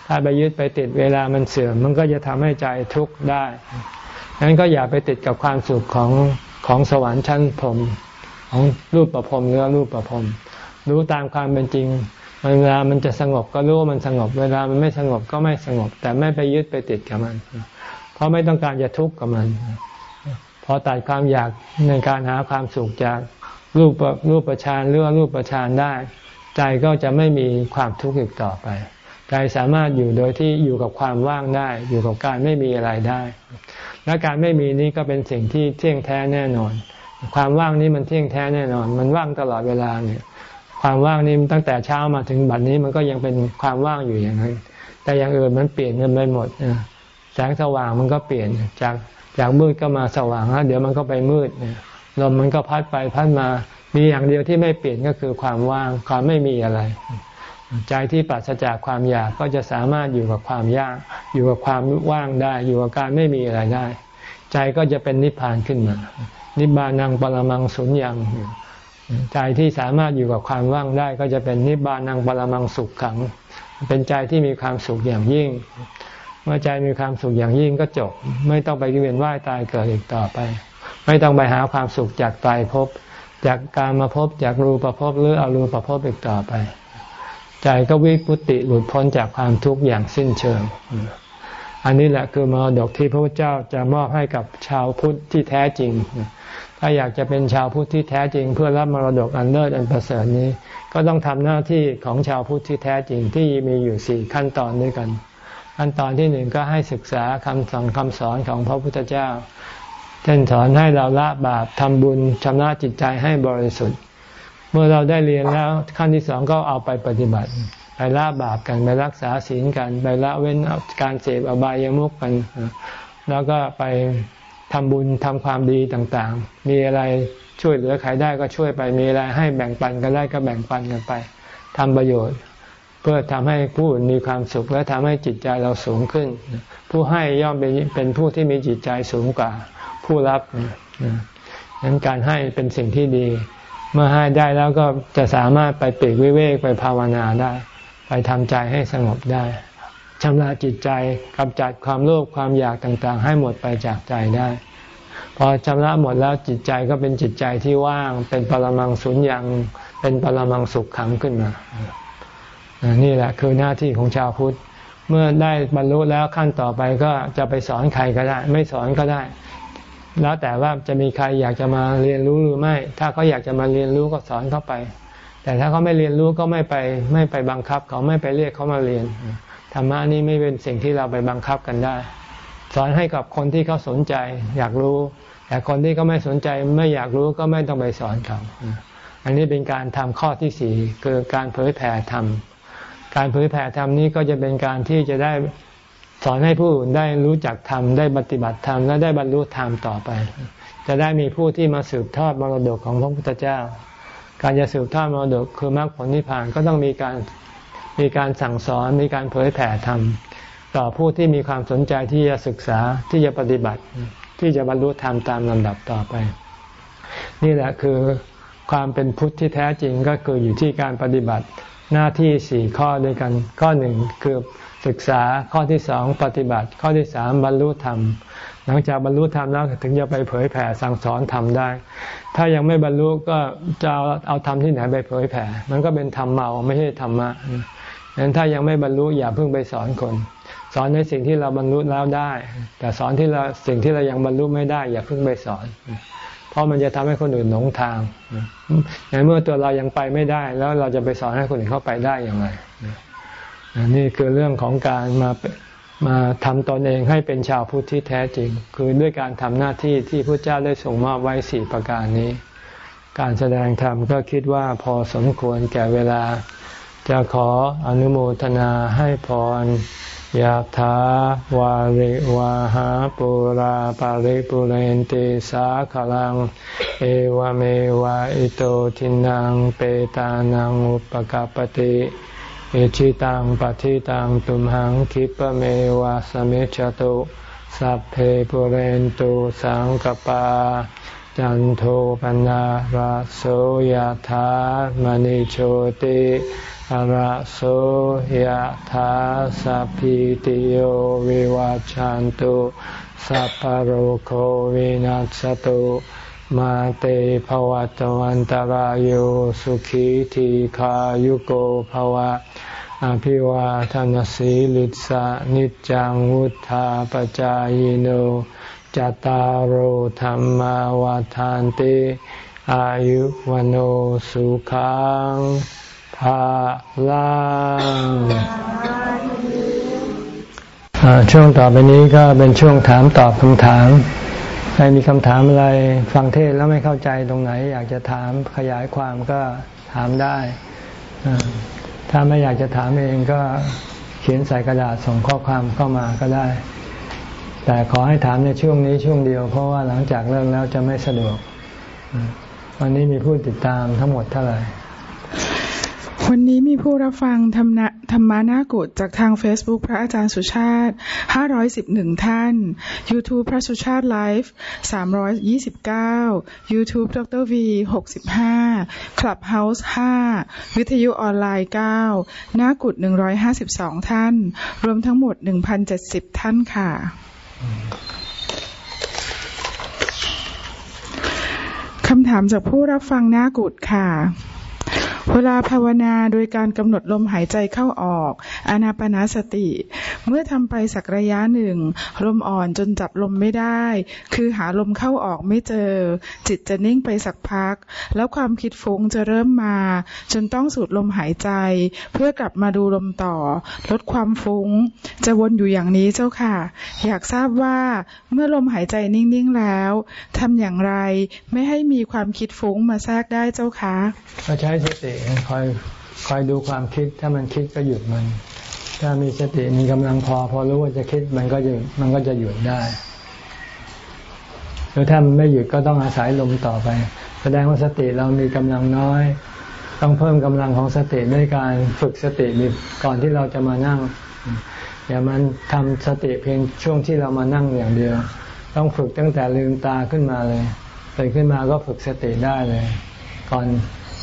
ถ้าไปยึดไปติดเวลามันเสื่อมมันก็จะทำให้ใจทุกข์ได้ งั้นก็อย่าไปติดกับความสุขของของสวรรค์ชั้นพรมของรูปประพรมหรือรูปประพรมรู้ตามความเป็นจริงเวลามันจะสงบก็รู้ว่ามันสงบ เวลามันไม่สงบก็ไม่สงบ แต่ไม่ไปยึดไปติดกับมัน เพราะไม่ต้องการจะทุกข์กับมันพอตัดความอยากในการหาความสุขจากรูปรูปประชานหรือว่ารูปประชานได้ ใจก็จะไม่มีความทุกข์อีกต่อไป ใจสามารถอยู่โดยที่อยู่กับความว่างได้ อยู่กับการไม่มีอะไรได้ และการไม่มีนี้ก็เป็นสิ่งที่เที่ยงแท้แน่นอน ความว่างนี้มันเที่ยงแท้แน่นอน มันว่างตลอดเวลาเนี่ย ความว่างนี้ตั้งแต่เช้ามาถึงบัดนี้มันก็ยังเป็นความว่างอยู่อย่างนั้น แต่อย่างอื่นมันเปลี่ยนกันไปหมดแสงสว่างมันก็เปลี่ยนจากจากมืดก็มาสว่างแล้วเดี๋ยวมันก็ไปมืดลมมันก็พัดไปพัดมามีอย่างเดียวที่ไม่เปลี่ยนก็คือความว่างความไม่มีอะไร ใจที่ปราศจากความอยากก็จะสามารถอยู่กับความยาก อยู่กับความว่างได้ อยู่กับการไม่มีอะไรได้ ใจก็จะเป็นนิพพานขึ้นมา นิบานังปรมังสุญญังใจที่สามารถอยู่กับความว่างได้ ก็จะเป็นนิบานังปรมังสุขขัง เป็นใจที่มีความสุขอย่างยิ่ง เมื่อใจมีความสุขอย่างยิ่งก็จบ ไม่ต้องไปเวียนว่ายตายเกิดอีกต่อไป ไม่ต้องไปหาความสุขจากตายภพจากการมาพบจากรูปภพหรืออรูปภพอีกต่อไป ใจก็วิปุติหลุดพ้นจากความทุกข์อย่างสิ้นเชิง อันนี้แหละคือมรดกที่พระพุทธเจ้าจะมอบให้กับชาวพุทธที่แท้จริง ถ้าอยากจะเป็นชาวพุทธที่แท้จริง เพื่อรับมรดกอันเลิศอันประเสริฐนี้ ก็ต้องทำหน้าที่ของชาวพุทธที่แท้จริงที่มีอยู่สี่ขั้นตอนด้วยกัน ขั้นตอนที่หนึ่งก็ให้ศึกษาคำสอนคำสอนของพระพุทธเจ้าเช่นสอนให้เราละบาปทำบุญชำระจิตใจให้บริสุทธิ์ เมื่อเราได้เรียนแล้วขั้นที่สองก็เอาไปปฏิบัติ ไปละบาปกันไปรักษาศีลกันไปละเว้นการเสพอบายามุกกัน แล้วก็ไปทำบุญทำความดีต่างๆ มีอะไรช่วยเหลือใครได้ก็ช่วยไปมีอะไรให้แบ่งปันกันได้ก็แบ่งปันกันไปทำประโยชน์ เพื่อทำให้ผู้อื่นมีความสุขและทำให้จิตใจเราสูงขึ้น ผู้ให้ย่อมเป็นเป็นผู้ที่มีจิตใจสูงกว่าผู้รับนั้นการให้เป็นสิ่งที่ดี เมื่อให้ได้แล้วก็จะสามารถไปปีกวิเวกไปภาวนาได้ ไปทำใจให้สงบได้ชำระจิตใจกำจัดความโลภความอยากต่างๆ ให้หมดไปจากใจได้ พอชำระหมดแล้วจิตใจก็เป็นจิตใจที่ว่าง เป็นปรมังสุญญ์เป็นปรมังสุขขังขึ้นมา นี่แหละคือหน้าที่ของชาวพุทธ เมื่อได้บรรลุแล้วขั้นต่อไปก็จะไปสอนใครก็ได้ ไม่สอนก็ได้ แล้วแต่ว่าจะมีใครอยากจะมาเรียนรู้หรือไม่ ถ้าเขาอยากจะมาเรียนรู้ก็สอนเข้าไป แต่ถ้าเขาไม่เรียนรู้ก็ไม่ไปไม่ไปบังคับ เขาไม่ไปเรียกเขามาเรียนธรรมะนี่ไม่เป็นสิ่งที่เราไปบังคับกันได้ สอนให้กับคนที่เขาสนใจ อยากรู้ แต่คนที่เขาไม่สนใจไม่อยากรู้ก็ไม่ต้องไปสอนเขาอันนี้เป็นการทำข้อที่สี่คือการเผยแผ่ธรรม การเผยแผ่ธรรมนี้ก็จะเป็นการที่จะได้ สอนให้ผู้อื่นได้รู้จักธรรมได้ปฏิบัติธรรมและได้บรรลุธรรมต่อไป จะได้มีผู้ที่มาสืบทอดมรดกของพระพุทธเจ้า การจะสืบทอดมรดกคือมรรคผลนิพพานก็ต้องมีการมีการสั่งสอนมีการเผยแผ่ธรรมต่อผู้ที่มีความสนใจที่จะศึกษาที่จะปฏิบัติ ที่จะบรรลุธรรมตามลำดับต่อไป นี่แหละคือความเป็นพุทธที่แท้จริงก็คืออยู่ที่การปฏิบัติหน้าที่สี่ข้อด้วยกันข้อหนึ่งคือ ศึกษาข้อที่สองปฏิบัติ ข้อที่สามบรรลุธรรม หลังจากบรรลุธรรมแล้วถึงจะไปเผยแผ่สั่งสอนธรรมได้ ถ้ายังไม่บรรลุก็จะเอาเอาธรรมที่ไหนไปเผยแผ่ มันก็เป็นธรรมเมาไม่ใช่ธรรมะดังนั้นถ้ายังไม่บรรลุอย่าเพิ่งไปสอนคน สอนในสิ่งที่เราบรรลุแล้วได้ แต่สอนที่เราสิ่งที่เรายังบรรลุไม่ได้ อย่าเพิ่งไปสอน เพราะมันจะทำให้คนอื่นหลงทางในเมื่อตัวเรายังไปไม่ได้ แล้วเราจะไปสอนให้คนอื่นเข้าไปได้อย่างไร นี่คือเรื่องของการมามาทำตนเองให้เป็นชาวพุทธที่แท้จริง คือด้วยการทำหน้าที่ที่พระเจ้าได้ส่งมอบไว้สี่ประการนี้ การแสดงธรรมก็คิดว่าพอสมควรแก่เวลา จะขออนุโมทนาให้พรยะถาวาริวาหาปุราปาริปุเรนติสาขลัง เอวเมวะอิโตทินังเปตานังอุปกาปติ อิชิตังปฏิตังตุมหังคิปเมวะสมิจฉตุสัพเพปุเรนตุสังกปา จันโทปนะราโสยธามณิโชติระโสยธาสัพพิติโยวิวัจจันตุสัพพโรโควินัสตุมาเตภวัตวันตารโยสุขีทีขายุโกภวะ อภิวาทานสีลิสานิจังวุธาปจายโนจตารโหธรรมวาทานติอายุวันสุขังภาลังช่วงต่อไปนี้ก็เป็นช่วงถามตอบคำถาม ใครมีคำถามอะไรฟังเทศแล้วไม่เข้าใจตรงไหน อยากจะถามขยายความก็ถามได้ ถ้าไม่อยากจะถามเองก็เขียนใส่กระดาษส่งข้อความเข้ามาก็ได้ แต่ขอให้ถามในช่วงนี้ช่วงเดียว เพราะว่าหลังจากเลิกแล้วจะไม่สะดวก วันนี้มีผู้ติดตามทั้งหมดเท่าไหร่ วันนี้มีผู้รับฟังธรรมะธรรมานากุฏจากทาง Facebook พระอาจารย์สุชาติ 511 ท่าน YouTube พระสุชาติไลฟ์ 329 YouTube ดร V 65 Clubhouse 5 วิทยุออนไลน์ 9 นากุฏ152 ท่าน รวมทั้งหมด 1,070 ท่านค่ะ คำถามจากผู้รับฟังนากุฏค่ะ เวลาภาวนาโดยการกำหนดลมหายใจเข้าออก อานาปนาสติ เมื่อทำไปสักระยะหนึ่ง ลมอ่อนจนจับลมไม่ได้ คือหาลมเข้าออกไม่เจอ จิตจะนิ่งไปสักพัก แล้วความคิดฟุ้งจะเริ่มมา จนต้องสูดลมหายใจ เพื่อกลับมาดูลมต่อ ลดความฟุง้ง จะวนอยู่อย่างนี้เจ้าค่ะ อยากทราบว่าเมื่อลมหายใจนิ่งๆแล้วทำอย่างไรไม่ให้มีความคิดฟุ้งมาแทรกได้เจ้าคะก็ใช้สติคอยคอยดูความคิด ถ้ามันคิดก็หยุดมัน ถ้ามีสติมีกำลังพอ พอรู้ว่าจะคิดมันก็หยุดมันก็จะหยุดได้หรือถ้ามันไม่หยุดก็ต้องอาศัยลมต่อไป แสดงว่าสติเรามีกำลังน้อย ต้องเพิ่มกำลังของสติด้วยการฝึกสติมีก่อนที่เราจะมานั่งอย่ามันทำสติเพียงช่วงที่เรามานั่งอย่างเดียว ต้องฝึกตั้งแต่ลืมตาขึ้นมาเลยตื่นขึ้นมาก็ฝึกสติได้เลย ก่อน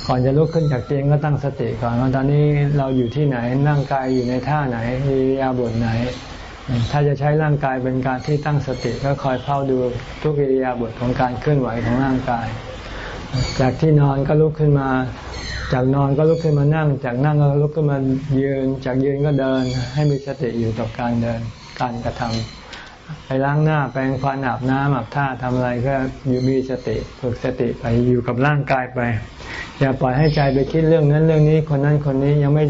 ก่อนจะลุกขึ้นจากเตียงก็ตั้งสติก่อนว่าตอนนี้เราอยู่ที่ไหนนั่งกายอยู่ในท่าไหนมีอาบทไหน ถ้าจะใช้ร่างกายเป็นการที่ตั้งสติก็คอยเฝ้าดูทุกอิริยาบถของการเคลื่อนไหวของร่างกาย จากที่นอนก็ลุกขึ้นมา จากนอนก็ลุกขึ้นมานั่ง จากนั่งก็ลุกขึ้นมายืน จากยืนก็เดิน ให้มีสติอยู่ต่อการเดินการกระทำ ไปล้างหน้าแปรงฟันอาบน้ำอาบท่าทำอะไรก็อยู่มีสติฝึกสติไปอยู่กับร่างกายไป อย่าปล่อยให้ใจไปคิดเรื่องนั้นเรื่องนี้คนนั้นคนนี้ยังไม่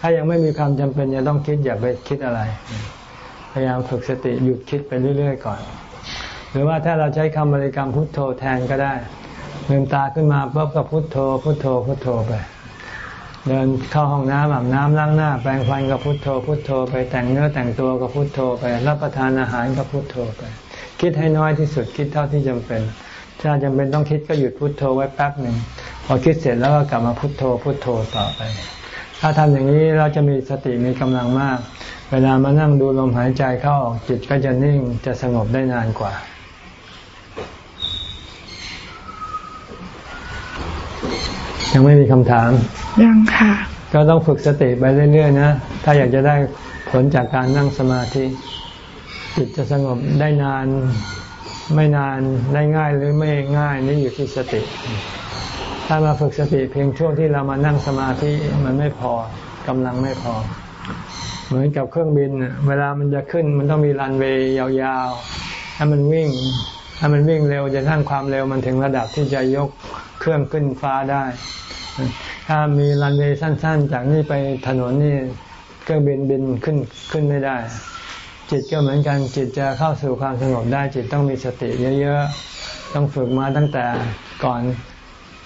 ถ้ายังไม่มีความจำเป็นจะต้องคิดอย่าไปคิดอะไร พยายามฝึกสติหยุดคิดไปเรื่อย ๆ ก่อน หรือว่าถ้าเราใช้คำบริกรรมพุทโธแทนก็ได้ลืมตาขึ้นมาปุ๊บก็พุทโธพุทโธพุทโธไป เดินเข้าห้องน้ำอาบน้ำล้างหน้า แปรงฟันก็พุโทโธ พุโทโธไปแต่งเนื้อแต่งตัวก็พุโทโธไป รับประทานอาหารก็พุโทโธไป คิดให้น้อยที่สุดคิดเท่าที่จำเป็น ถ้าจำเป็นต้องคิดก็หยุดพุโทโธไว้แป๊บหนึ่งพอคิดเสร็จแล้วก็กลับมาพุโทโธพุโทโธต่อไป ถ้าทำอย่างนี้เราจะมีสติมีกำลังมาก เวลามานั่งดูลมหายใจเข้าออกจิตก็จะนิ่งจะสงบได้นานกว่า ยังไม่มีคำถาม ยังค่ะ ก็ต้องฝึกสติไปเรื่อย ๆ นะ ถ้าอยากจะได้ผลจากการนั่งสมาธิ จิตจะสงบได้นานไม่นานได้ง่ายหรือไม่ง่ายนี่อยู่ที่สติ ถ้ามาฝึกสติเพียงช่วงที่เรามานั่งสมาธิมันไม่พอกำลังไม่พอ เหมือนกับเครื่องบิน เวลามันจะขึ้นมันต้องมีรันเวย์ยาวๆถ้ามันวิ่งถ้ามันวิ่งเร็วจะทั้งความเร็วมันถึงระดับที่จะยกเครื่องขึ้นฟ้าได้ ถ้ามีรันเวย์สั้น ๆ จากนี่ไปถนนนี่เครื่องบินบินขึ้นขึ้นไม่ได้ จิตก็เหมือนกันจิตจะเข้าสู่ความสงบได้ จิตต้องมีสติเยอะๆต้องฝึกมาตั้งแต่ก่อน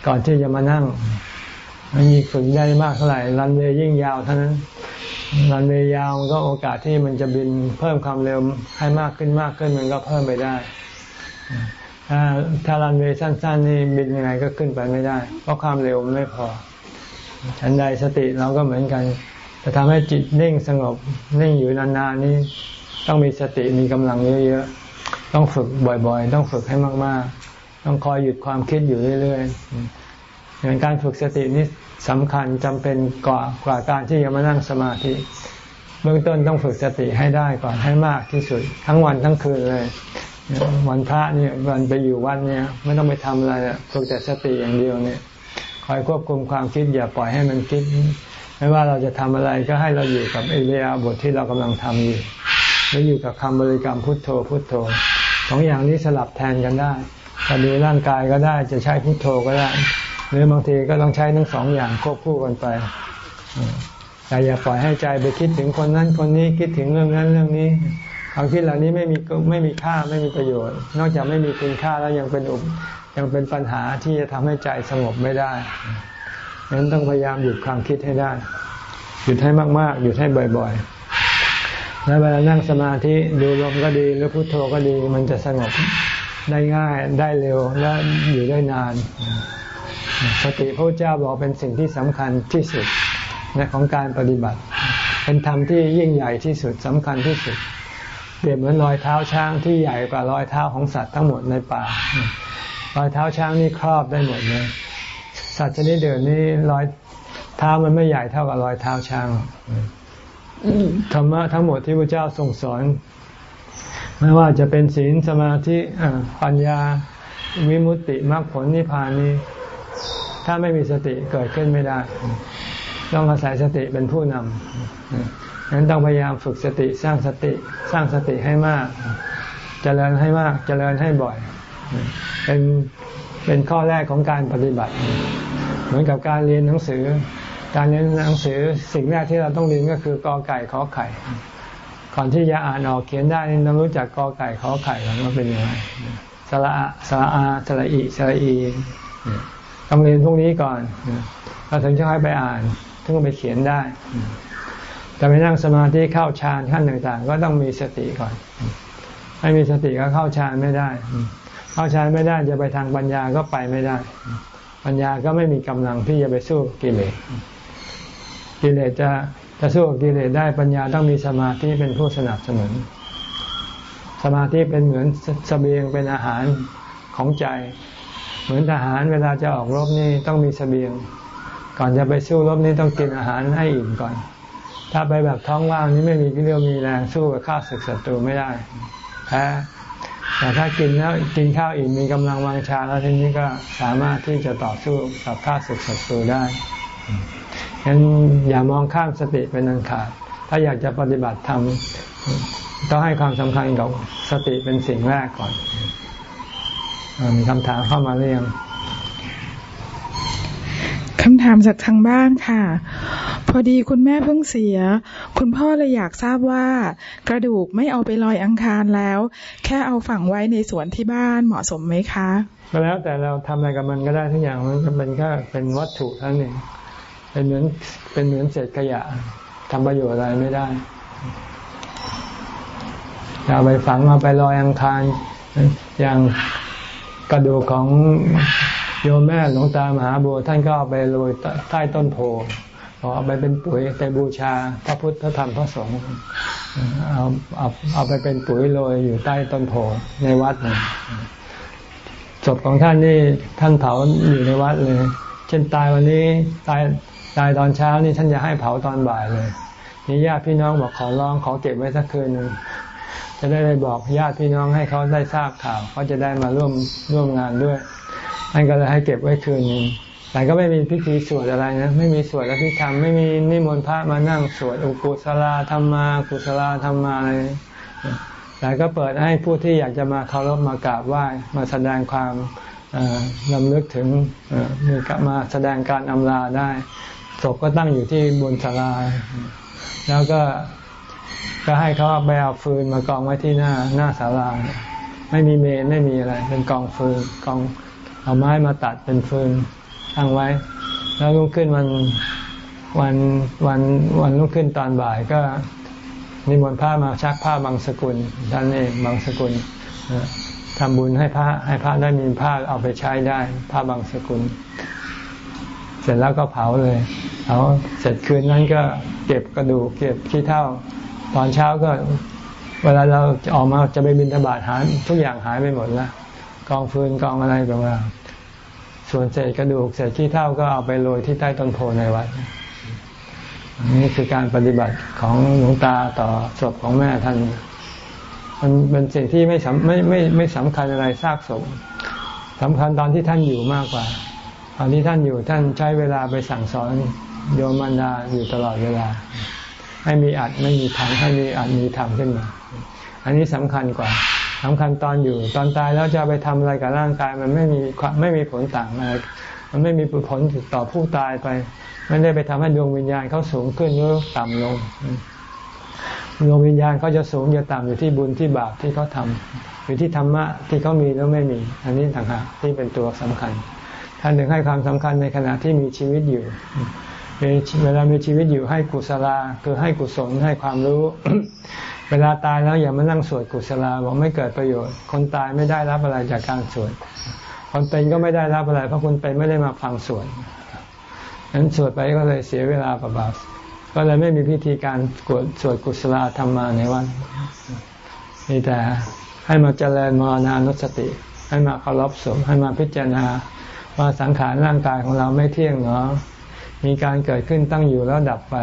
ก่อนที่จะมานั่งมันมีฝึกได้มากเท่าไหร่รันเวย์ยิ่งยาวเท่านั้นรันเวย์ยาวก็โอกาสที่มันจะบินเพิ่มความเร็วให้มากขึ้นมากขึ้นมันก็เพิ่มไปได้ ถ้าถ้ารันเวย์สั้น ๆ นี่บินยังไงก็ขึ้นไปไม่ได้ เพราะความเร็วมันไม่พอฉันใดสติเราก็เหมือนกันจะทำให้จิตนิ่งสงบนิ่งอยู่นานๆนี่ต้องมีสติมีกำลังเยอะๆต้องฝึกบ่อยๆ ต้องฝึกให้มากๆ ต้องคอยหยุดความคิดอยู่เรื่อยๆอย่างการฝึกสตินี้สำคัญจำเป็นกว่ากว่าการที่จะมานั่งสมาธิเบื้องต้นต้องฝึกสติให้ได้ก่อนให้มากที่สุด ทั้งวันทั้งคืนเลย วันพระเนี่ยวันไปอยู่วันเนี่ย ไม่ต้องไปทำอะไรฝึกแต่สติอย่างเดียวเนี่ย คอยควบคุมความคิดอย่าปล่อยให้มันคิด ไม่ว่าเราจะทำอะไรก็ให้เราอยู่กับอิเลียบทที่เรากำลังทำอยู่หรืออยู่กับคำบริกรรมพุทโธพุทโธสองอย่างนี้สลับแทนกันได้จะดูร่างกายก็ได้จะใช้พุทโธก็ได้ หรือบางทีก็ต้องใช้ทั้งสองอย่างควบคู่กันไปแต่อย่าปล่อยให้ใจไปคิดถึงคนนั้นคนนี้คิดถึงเรื่องนั้นเรื่องนี้ ความคิดเหล่านี้ไม่มีไม่มีค่าไม่มีประโยชน์ นอกจากไม่มีคุณค่าแล้วยังเป็นอุปยังเป็นปัญหาที่จะทำให้ใจสงบไม่ได้ดังนั้นต้องพยายามหยุดความคิดให้ได้ หยุดให้มาก ๆ หยุดให้บ่อย ๆ แล้วเวลานั่งสมาธิดูลมก็ดีหรือพุโทโธก็ดีมันจะสงบได้ง่ายได้เร็วและอยู่ได้นานสติพระเจ้าบอกเป็นสิ่งที่สำคัญที่สุดในของการปฏิบัติ เป็นธรรมที่ยิ่งใหญ่ที่สุดสำคัญที่สุด รียบเหมือนรอยเท้าช้างที่ใหญ่กว่ารอยเท้าของสัตว์ทั้งหมดในป่า รอยเท้าช้างนี่ครอบได้หมดเลย สัตว์ชนิดเดิมนี่รอยเท้ามันไม่ใหญ่เท่ากับรอยเท้าช้างธรรมะทั้งหมดที่พระเจ้าทรงสอนไม่ว่าจะเป็นศีลสมาธิปัญญาวิมุตติมรรคผลนิพพานนี้ ถ้าไม่มีสติเกิดขึ้นไม่ได้ ต้องอาศัยสติเป็นผู้นำ นั้นต้องพยายามฝึกสติสร้างสติสร้างสติให้มากจเจริญให้มากจเจริญให้บ่อย เป็นเป็นข้อแรกของการปฏิบัติ เหมือนกับการเรียนหนังสือ การเรียนหนังสือสิ่งแรกที่เราต้องเรียนก็คือกอไก่ขอไข่ก่อนที่จะอ่านออกเขียนได้ต้องรู้จักกอไก่ขอไข่ก่อนว่าเป็นยังไงสระอะสระอาสระอีสระอีต้องเรียนพวกนี้ก่อนเราถึงจะให้ไปอ่านถึงไปเขียนได้ จะไปนั่งสมาธิเข้าฌานขั้นต่าง ๆ ก็ต้องมีสติก่อน ไม่มีสติก็เข้าฌานไม่ได้ เข้าฌานไม่ได้จะไปทางปัญญาก็ไปไม่ได้ ปัญญาก็ไม่มีกำลังที่จะไปสู้กิเลส กิเลสจะจะสู้กิเลสได้ปัญญาต้องมีสมาธิเป็นผู้สนับสนุน สมาธิเป็นเหมือนสเสบียงเป็นอาหารของใจ เหมือนทหารเวลาจะออกรบนี่ต้องมีสเสบียง ก่อนจะไปสู้รบนี่ต้องกินอาหารให้อิ่มก่อน ถ้าไปแบบท้องว่างนี้ไม่มีเรี่ยวมีแรงสู้กับข้าศึกศัตรูไม่ได้แพ้แต่ถ้ากินแล้วกินข้าวอิ่มมีกำลังวังชาแล้วทีนี้ก็สามารถที่จะต่อสู้กับข้าศึกศัตรูได้ฉะนั้นอย่ามองข้ามสติเป็นอันขาด ถ้าอยากจะปฏิบัติธรรมต้องให้ความสำคัญกับสติเป็นสิ่งแรกก่อนมีคำถามเข้ามาเรียง คำถามจากทางบ้านค่ะ พอดีคุณแม่เพิ่งเสีย คุณพ่อเลยอยากทราบว่า กระดูกไม่เอาไปลอยอังคารแล้ว แค่เอาฝังไว้ในสวนที่บ้านเหมาะสมไหมคะก็แล้วแต่เราทำอะไรกับมันก็ได้ทุกอย่างมันเป็นแค่เป็นวัตถุเท่านั้นเองเป็นเหมือนเป็นเหมือนเศษขยะทำประโยชน์อะไรไม่ได้เอาไปฝังเอาไปลอยอังคารอย่างกระดูกของ โยมแม่หลวงตามหาบัวท่านก็เอาไปโรยใต้ต้นโพเอาไปเป็นปุ๋ยไปบูชาพระพุทธพระธรรมพระสงฆ์เอาเอาเอาไปเป็นปุ๋ยโรยอยู่ใต้ต้นโพในวัดนะศพของท่านนี่ท่านเผาอยู่ในวัดเลย เช่นตายวันนี้ตายตายตอนเช้านี่ท่านจะให้เผาตอนบ่ายเลยนี่ญาติพี่น้องบอกขอร้องขอเก็บไว้สักคืนหนึ่งจะได้ไปบอกญาติพี่น้องให้เขาได้ทราบข่าวเขาจะได้มาร่วมร่วมงานด้วย ท่านก็เลยให้เก็บไว้คืนนึงแต่ก็ไม่มีพิธีสวดอะไรนะไม่มีสวดอภิธรรมไม่มีนิมนต์พระมานั่งสวดอุกุศลาธรรมากุศลาธรรมาอะไรแต่ก็เปิดให้ผู้ที่อยากจะมาเคารพมากราบไหว้มาแสดงความลำลึกถึงมีมาแสดงการอำลาได้ศพก็ตั้งอยู่ที่บนศาลาแล้วก็ก็ให้เขาไปเอาฟืนมากองไว้ที่หน้าหน้าศาลาไม่มีเมนไม่มีอะไร เป็นกองฟืนกอง เอาไม้มาตัดเป็นฟืนตั้งไว้ แล้วลุกขึ้นวันวันวันวันลุกขึ้นตอนบ่ายก็นิมนต์พระมาชักผ้าบางสกุลท่านเองบางสกุลทำบุญให้พระให้พระได้มีผ้าเอาไปใช้ได้ ผ้าบางสกุล เสร็จแล้วก็เผาเลยเผาเสร็จคืนนั้นก็เก็บกระดูกเก็บขี้เท่า ตอนเช้าก็ เวลาเราออกมาจะไปบินธบาตหายทุกอย่างหายไปหมดแล้ว กองฟืนกองอะไรแบบว่า ส่วนเศษกระดูกเศษขี้เท่าก็เอาไปโรยที่ใต้ต้นโพในวัดนี่คือการปฏิบัติของหลวงตาต่อศพของแม่ท่าน มันเป็นสิ่งที่ไม่สำไม่ไม่ไม่สำคัญอะไรซากศพสำคัญตอนที่ท่านอยู่มากกว่า ตอนที่ท่านอยู่ท่านใช้เวลาไปสั่งสอนโยมมันดาอยู่ตลอดเวลา ให้มีอัดไม่มีทำให้มีอัดมีทำขึ้นมา อันนี้สำคัญกว่า สำคัญตอนอยู่ตอนตายแล้วจะไปทำอะไรกับร่างกาย มันไม่มีไม่มีผลต่างอะไรมันไม่มีผลต่อผู้ตายไป ไม่ได้ไปทำให้ดวงวิญญาณเขาสูงขึ้นหรือต่ำลงดวงวิญญาณเขาจะสูงจะต่ำอยู่ที่บุญที่บาปที่เขาทาอยู่ที่ธรรมะที่เขามีแล้วไม่มี อันนี้ต่างหากที่เป็นตัวสำคัญท่านถึงให้ความสำคัญในขณะที่มีชีวิตอยู่เวลามีชีวิตอยู่ให้กุศลาคือให้กุศลให้ความรู้ เวลาตายแล้วอย่ามานั่งสวดกุศลาบอกไม่เกิดประโยชน์ คนตายไม่ได้รับอะไรจากการสวดคนเป็นก็ไม่ได้รับอะไร เพราะคนเป็นไม่ได้มาฟังสวดนั้นสวดไปก็เลยเสียเวลาเปล่าก็เลยไม่มีพิธีการกวดสวดกุศลาธรรมาในวันมีแต่ให้มาเจริญมรณานุสติ ให้มาเคารพศพให้มาพิจารณาว่าสังขารร่างกายของเราไม่เที่ยงเนาะมีการเกิดขึ้นตั้งอยู่แล้วดับไป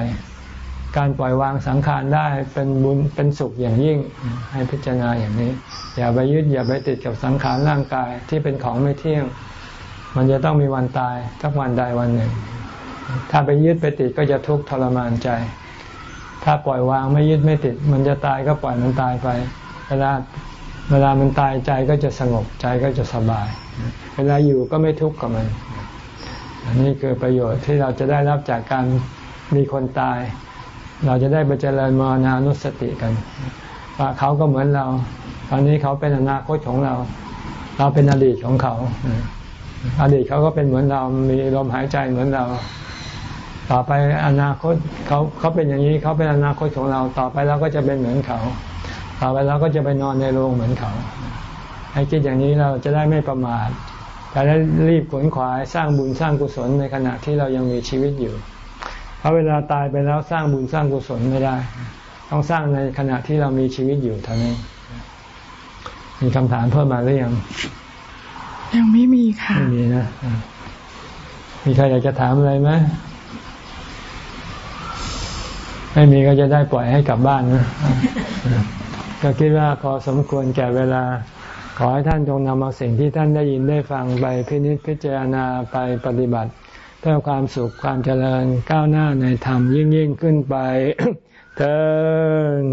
การปล่อยวางสังขารได้เป็นบุญเป็นสุขอย่างยิ่ง ให้พิจารณาอย่างนี้ อย่าไปยึดอย่าไปติดกับสังขารร่างกายที่เป็นของไม่เที่ยง มันจะต้องมีวันตายสักวันใดวันหนึ่ง ถ้าไปยึดไปติดก็จะทุกข์ทรมานใจ ถ้าปล่อยวางไม่ยึดไม่ติด มันจะตายก็ปล่อยมันตายไป เวลาเวลามันตายใจก็จะสงบใจก็จะสบาย เวลาอยู่ก็ไม่ทุกข์กับมันอันนี้คือประโยชน์ที่เราจะได้รับจากการมีคนตาย เราจะได้ไปเจริญมรณานุสติกันว่าเขาก็เหมือนเรา ตอนนี้เขาเป็นอนาคตของเรา เราเป็นอดีตของเขา อดีตเขาก็เป็นเหมือนเรา มีลมหายใจเหมือนเรา ต่อไปอนาคตเขาเขาเป็นอย่างนี้เขาเป็นอนาคตของเรา ต่อไปเราก็จะเป็นเหมือนเขา ต่อไปเราก็จะไปนอนในโรงเหมือนเขา ให้คิดอย่างนี้เราจะได้ไม่ประมาทแต่ได้รีบขนขวายสร้างบุญสร้างกุศลในขณะที่เรายังมีชีวิตอยู่ เพราะเวลาตายไปแล้วสร้างบุญสร้างกุศลไม่ได้ ต้องสร้างในขณะที่เรามีชีวิตอยู่เท่านั้นมีคำถามเพิ่มมาหรือยัง ยังไม่มีค่ะไม่มีนะมีใครอยากจะถามอะไรไหมไม่มีก็จะได้ปล่อยให้กลับบ้านนะก็คิดว่าพอสมควรแก่เวลา ขอให้ท่านจงนำเอาสิ่งที่ท่านได้ยินได้ฟังไปพินิจพิจารณาไปปฏิบัติ เพื่อความสุขความเจริญก้าวหน้าในธรรมยิ่งยิ่งขึ้นไปเดิน